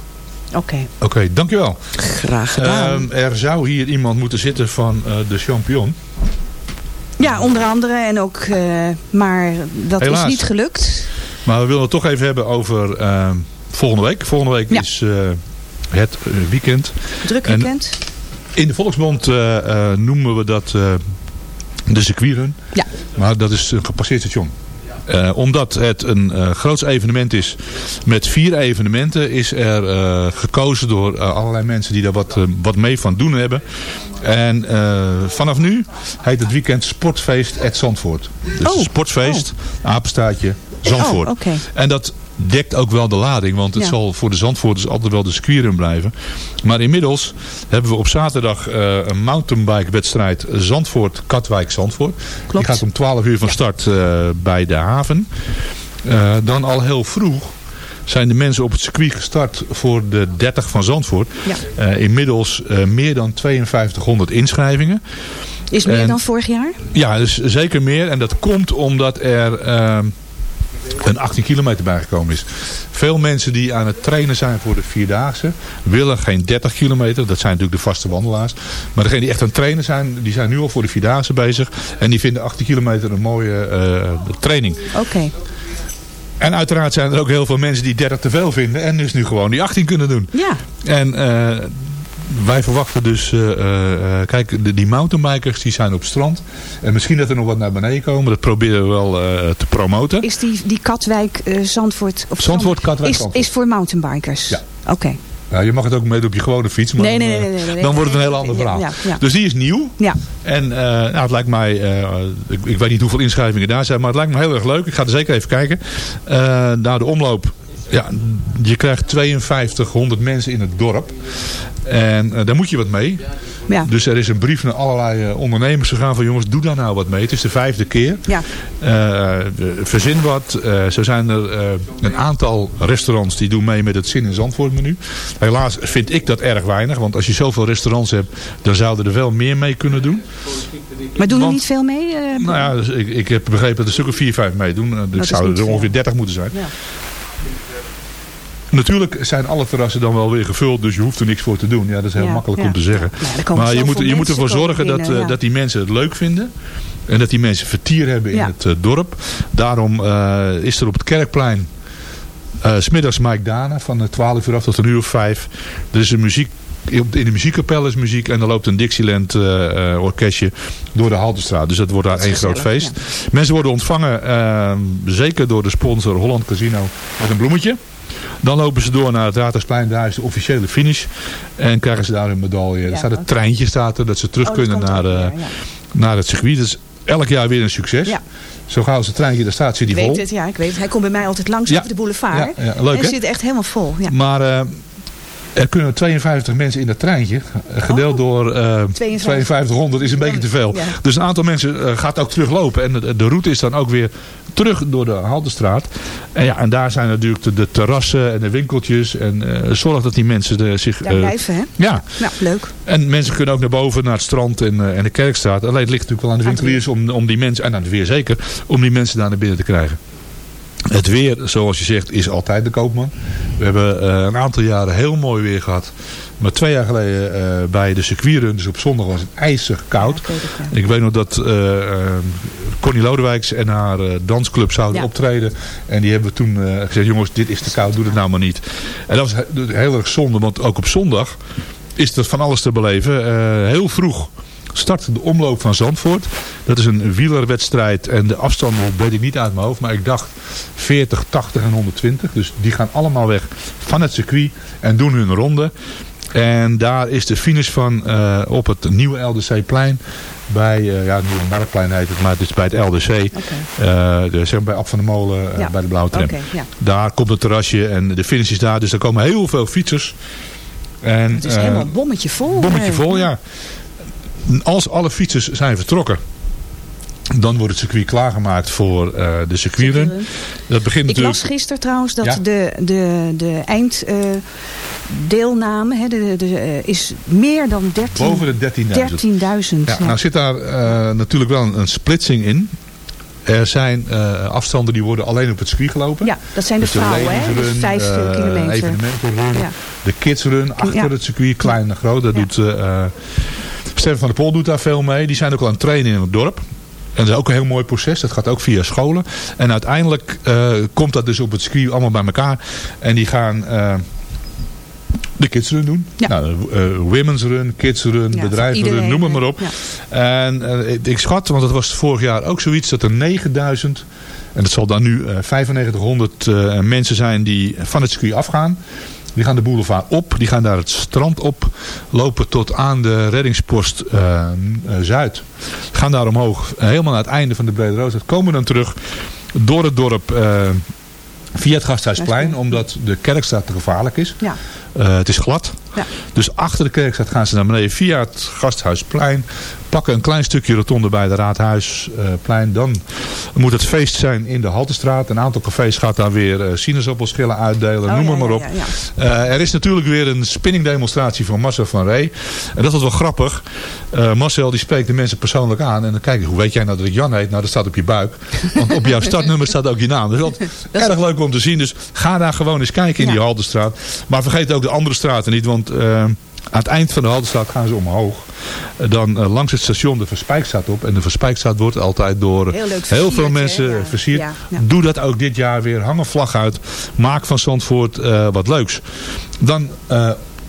Oké. Oké, dankjewel. Graag gedaan. Ehm, er zou hier iemand moeten zitten van eh, de Champion. Ja, onder andere. En ook, eh, maar dat Helaas. is niet gelukt. Maar we willen het toch even hebben over ehm, volgende week. Volgende week Ja. is eh, het eh, weekend. Druk En- weekend. In de Volksmond eh, eh, noemen we dat eh, de circuitrun. Ja. Maar dat is een gepasseerd station. Eh, omdat het een eh groots evenement is met vier evenementen is er eh, gekozen door allerlei mensen die daar wat, wat mee van doen hebben. En vanaf nu heet het weekend Sportfeest at Zandvoort. Dus Oh. Sportfeest, apenstaartje, Zandvoort. Oh. En dat dekt ook wel de lading. Want het Ja. zal voor de Zandvoorters altijd wel de circuitrun blijven. Maar inmiddels hebben we op zaterdag eh, een mountainbike wedstrijd Zandvoort-Katwijk-Zandvoort. Die gaat om 12 uur van start eh, bij de haven. Eh, dan al heel vroeg zijn de mensen op het circuit gestart voor de 30 van Zandvoort. Ja. Inmiddels meer dan 5200 inschrijvingen. Is meer En- dan vorig jaar? Ja, dus zeker meer. En dat komt omdat er een 18 kilometer bijgekomen is. Veel mensen die aan het trainen zijn voor de Vierdaagse... willen geen 30 kilometer. Dat zijn natuurlijk de vaste wandelaars. Maar degenen die echt aan het trainen zijn... die zijn nu al voor de Vierdaagse bezig. En die vinden 18 kilometer een mooie eh, training. Oké. En uiteraard zijn er ook heel veel mensen die 30 te veel vinden... en dus nu gewoon die 18 kunnen doen. Ja. En eh, wij verwachten dus, eh, eh, eh, kijk, de, die mountainbikers die zijn op strand. En misschien dat er nog wat naar beneden komen. Dat proberen we wel te promoten. Is die, die Katwijk Zandvoort... Of Zandvoort, Katwijk, is, Zandvoort. is voor mountainbikers? Ja. Oké. Ja, je mag het ook mee op je gewone fiets. Maar Nee, dan, nee, nee, dan wordt het een heel ander verhaal. ja, ja. Dus die is nieuw. Ja. En nou, het lijkt mij, ik, ik weet niet hoeveel inschrijvingen daar zijn, maar het lijkt me heel erg leuk. Ik ga er zeker even kijken. Naar de omloop ja, je krijgt 5200 mensen in het dorp. En uh, daar moet je wat mee. Ja. Dus er is een brief naar allerlei uh, ondernemers gegaan van jongens, doe daar nou wat mee. Het is de vijfde keer. Ja. Uh, verzin wat. zo zijn er een aantal restaurants die doen mee met het Zin in Zandvoort menu. Helaas vind ik dat erg weinig. Want als je zoveel restaurants hebt, dan zouden er wel meer mee kunnen doen. Maar doen er niet veel mee? nou ja, dus ik, ik heb begrepen dat er stukken 4, 5 meedoen. Dus zouden er ongeveer 30 moeten zijn. Ja. Natuurlijk zijn alle terrassen dan wel weer gevuld, dus je hoeft er niks voor te doen. Ja, dat is heel ja, makkelijk ja. om te zeggen. Ja, maar je moet, je moet ervoor zorgen binnen, dat, uh, dat die mensen het leuk vinden. En dat die mensen vertier hebben in het uh, dorp. Daarom uh, is er op het Kerkplein uh, smiddags Mike Dana van 12 uur af tot een uur of 5. Er is een muziek in de muziekkapel is muziek en er loopt een Dixieland uh, uh, orkestje door de Haltestraat. Dus dat wordt daar één groot feest. Ja. Mensen worden ontvangen, uh, zeker door de sponsor Holland Casino, met een bloemetje. Dan lopen ze door naar het Raadhuisplein. Daar is de officiële finish. En krijgen ze daar hun medaille. Ja, er staat het treintje staat er. Dat ze terug oh, kunnen naar, weer, ja. naar het circuit. Dat is elk jaar weer een succes. Ja. Zo gauw als het treintje daar staat, zit hij vol. Ik weet het, ja, ik weet het. Hij komt bij mij altijd langs op de boulevard. Ja, leuk, en hè? zit echt helemaal vol. Ja. Maar uh, er kunnen 52 mensen in dat treintje. Gedeeld oh. door uh, 5200 is een beetje te veel. Dus een aantal mensen uh, gaat ook teruglopen. En de, de, route is dan ook weer terug door de Haldenstraat. En, ja, en daar zijn natuurlijk de, de terrassen en de winkeltjes. En uh, zorg dat die mensen de, zich... Daar blijven, hè? Ja. Nou, leuk. En mensen kunnen ook naar boven, naar het strand en, en de Kerkstraat. Alleen het ligt natuurlijk wel aan de winkeliers om, om die mensen... En aan de weer zeker, om die mensen daar naar binnen te krijgen. Het weer, zoals je zegt, is altijd de koopman. We hebben uh, een aantal jaren heel mooi weer gehad. Maar twee jaar geleden uh, bij de circuitrun, dus op zondag was het ijzig koud. Ja, ik, weet ik nog dat uh, Connie Lodewijks en haar dansclub zouden Ja. optreden. En die hebben toen gezegd, jongens, dit is te koud, doe het nou maar niet. En dat was he- heel erg zonde, want ook op zondag is er van alles te beleven. heel vroeg start de omloop van Zandvoort. Dat is een wielerwedstrijd en de afstand weet ik niet uit mijn hoofd. Maar ik dacht 40, 80 en 120. Dus die gaan allemaal weg van het circuit en doen hun ronde. En daar is de finish van uh, op het nieuwe LDC-plein. Bij, uh, ja, het nieuwe Marktplein heet het, maar het is bij het LDC. Okay. Uh, de, zeg maar bij Ab van de Molen, Ja. bij de Blauwe Tram. Ja. Daar komt het terrasje en de finish is daar. Dus er komen heel veel fietsers. En, Het is eh, helemaal bommetje vol. Bommetje eh. vol, ja. Als alle fietsers zijn vertrokken, dan wordt het circuit klaargemaakt voor eh, de circuitrun. Dat begint Ik natuurlijk... las gisteren trouwens dat Ja. de, de, de einddeelname hè, de, de, is meer dan 13 Boven de 13.000. 13.000. Ja, nou zit daar eh, natuurlijk wel een, een splitsing in. Er zijn eh, afstanden die worden alleen op het circuit gelopen. Ja, dat zijn de Dus vrouwen, hè? Dus 5 eh, kilometer. evenementenrun, Ja. de kidsrun achter Ja. het circuit, klein en groot. Dat Ja. doet, Stefan van der Pol doet daar veel mee. Die zijn ook al aan het trainen in het dorp. En dat is ook een heel mooi proces. Dat gaat ook via scholen. En uiteindelijk eh, komt dat dus op het circuit allemaal bij elkaar. En die gaan eh, de kidsrun doen. Ja. Nou, eh, women's run, Ja, voor bedrijvenrun, iedereen, noem het maar op. ja. En ik schat, want dat was vorig jaar ook zoiets, dat er 9000, en dat zal dan nu eh 9500 eh, mensen zijn die van het circuit afgaan. Die gaan de boulevard op, die gaan daar het strand op, lopen tot aan de reddingspost eh, eh, Zuid. Gaan daar omhoog, eh, helemaal naar het einde van de Brede Roos. Komen dan terug door het dorp via het Gasthuisplein, omdat de Kerkstraat te gevaarlijk is. Ja. Het is glad. Ja. Dus achter de kerkstraat gaan ze naar beneden via het Gasthuisplein. Pakken een klein stukje rotonde bij de Raadhuisplein. Dan moet het feest zijn in de Haltestraat. Een aantal cafés gaat daar weer eh, sinaasappelschillen uitdelen. Oh, noem ja, maar, op. ja. Eh, er is natuurlijk weer een spinningdemonstratie van Marcel van Ree. En dat was wel grappig. Eh, Marcel die spreekt de mensen persoonlijk aan. En dan kijk ik, hoe weet jij nou dat ik Jan heet? Nou, dat staat op je buik. Want op jouw startnummer staat ook je naam. Dus dat is erg leuk om te zien. Dus ga daar gewoon eens kijken in die Haltestraat. Maar vergeet ook de andere straten niet. Want eh, aan het eind van de Haltestraat gaan ze omhoog. Eh, dan eh, langs het station de Verspijkstraat op. En de Verspijkstraat wordt altijd door Heel veel mensen? Ja. versierd. Ja, ja. Doe dat ook dit jaar weer. Hang een vlag uit. Maak van Zandvoort wat leuks. Dan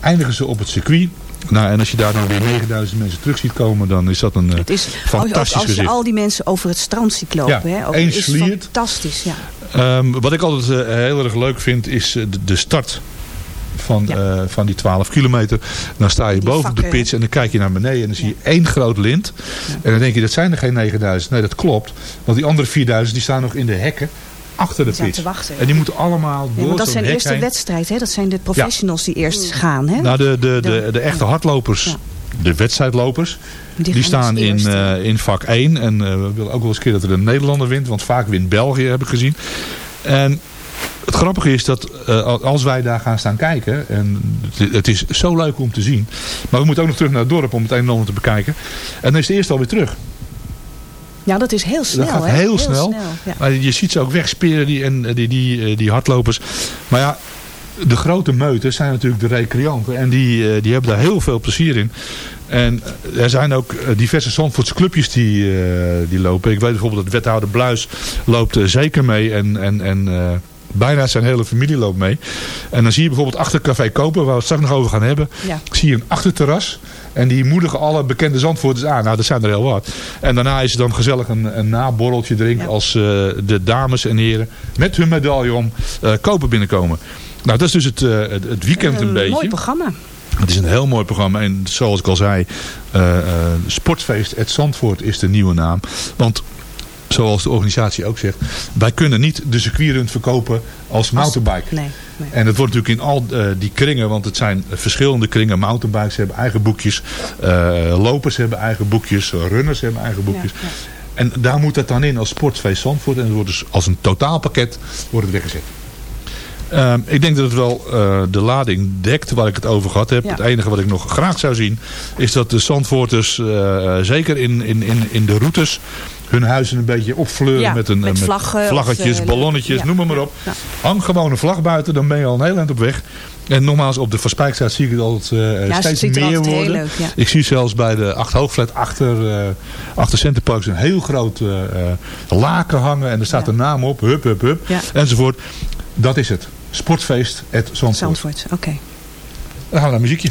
eindigen ze op het circuit. Nou, en als je daar dan weer 9000 mensen terug ziet komen, dan is dat een Het is, fantastisch als, als je gezicht. al die mensen over het strand ziet lopen. Ja, hè, één is fantastisch. Ja. Ehm, wat ik altijd heel erg leuk vind, is de, de start van, Ja. eh, van die 12 kilometer. Dan sta je Die boven op de pitch en dan kijk je naar beneden en dan zie je één groot lint. En dan denk je, dat zijn er geen 9000. Nee, dat klopt. Want die andere 4000 die staan nog in de hekken achter de wachten. En die moeten allemaal door Ja, want dat zijn eerst de wedstrijd, hè? Dat zijn de professionals die eerst gaan, hè? Nou, de, de, de, de echte hardlopers, de wedstrijdlopers, die, gaan staan in, eerste. eh, in vak 1. En eh, we willen ook wel eens een keer dat er een Nederlander wint. Want vaak wint België, heb ik gezien. En het grappige is dat eh, als wij daar gaan staan kijken. En het, het is zo leuk om te zien. Maar we moeten ook nog terug naar het dorp om het een en ander te bekijken. En dan is de eerste alweer terug. Ja, dat is heel snel, Dat gaat heel, snel. ja. Maar je ziet ze ook wegsperen, die, en, die, die, eh, die hardlopers. Maar ja, de grote meuters zijn natuurlijk de recreanten. En die, eh, die hebben daar heel veel plezier in. En eh, er zijn ook eh, diverse Zandvoortse clubjes die, eh, die lopen. Ik weet bijvoorbeeld dat wethouder Bluis loopt eh, zeker mee. En, en, en eh, bijna zijn hele familie loopt mee. En dan zie je bijvoorbeeld achter Café Koper, waar we het straks nog over gaan hebben. Ja. Zie je een achterterras. En die moedigen alle bekende Zandvoorters aan. Nou, dat zijn er heel wat. En daarna is het dan gezellig een, een naborreltje drinken als eh, de dames en heren met hun medaille om eh, Koper binnenkomen. Nou, dat is dus het, eh, het, het weekend een, beetje. mooi programma. Het is een heel mooi programma. En zoals ik al zei, eh, Sportfeest at Zandvoort is de nieuwe naam. Want zoals de organisatie ook zegt, wij kunnen niet de circuitrun verkopen als mountainbike. Nee, nee. En het wordt natuurlijk in al eh, die kringen, want het zijn verschillende kringen. Mountainbikes hebben eigen boekjes, eh, lopers hebben eigen boekjes, runners hebben eigen boekjes. Ja, ja. En daar moet dat dan in als Sportfeest Zandvoort. En het wordt dus als een totaalpakket wordt het weggezet. Ehm, ik denk dat het wel eh, de lading dekt waar ik het over gehad heb. Ja. Het enige wat ik nog graag zou zien is dat de Zandvoorters eh, zeker in, in, in, in de routes hun huizen een beetje opfleuren Ja, met, een, met met vlaggen vlaggetjes, of, eh, ballonnetjes, ja. noem maar, op. Hang gewoon een vlag buiten, dan ben je al een heel eind op weg. En nogmaals, op de Verspijkstraat zie ik het altijd eh, Ja, het steeds er meer worden. leuk, ja. Ik zie zelfs bij de acht hoogflat achter, eh achter Centerparks een heel groot eh, eh, laken hangen. En er staat Ja. de naam op, hup, hup, hup, enzovoort. Dat is het. Sportfeest at Zandvoort. Zandvoort, oké. Dan gaan we naar muziekje.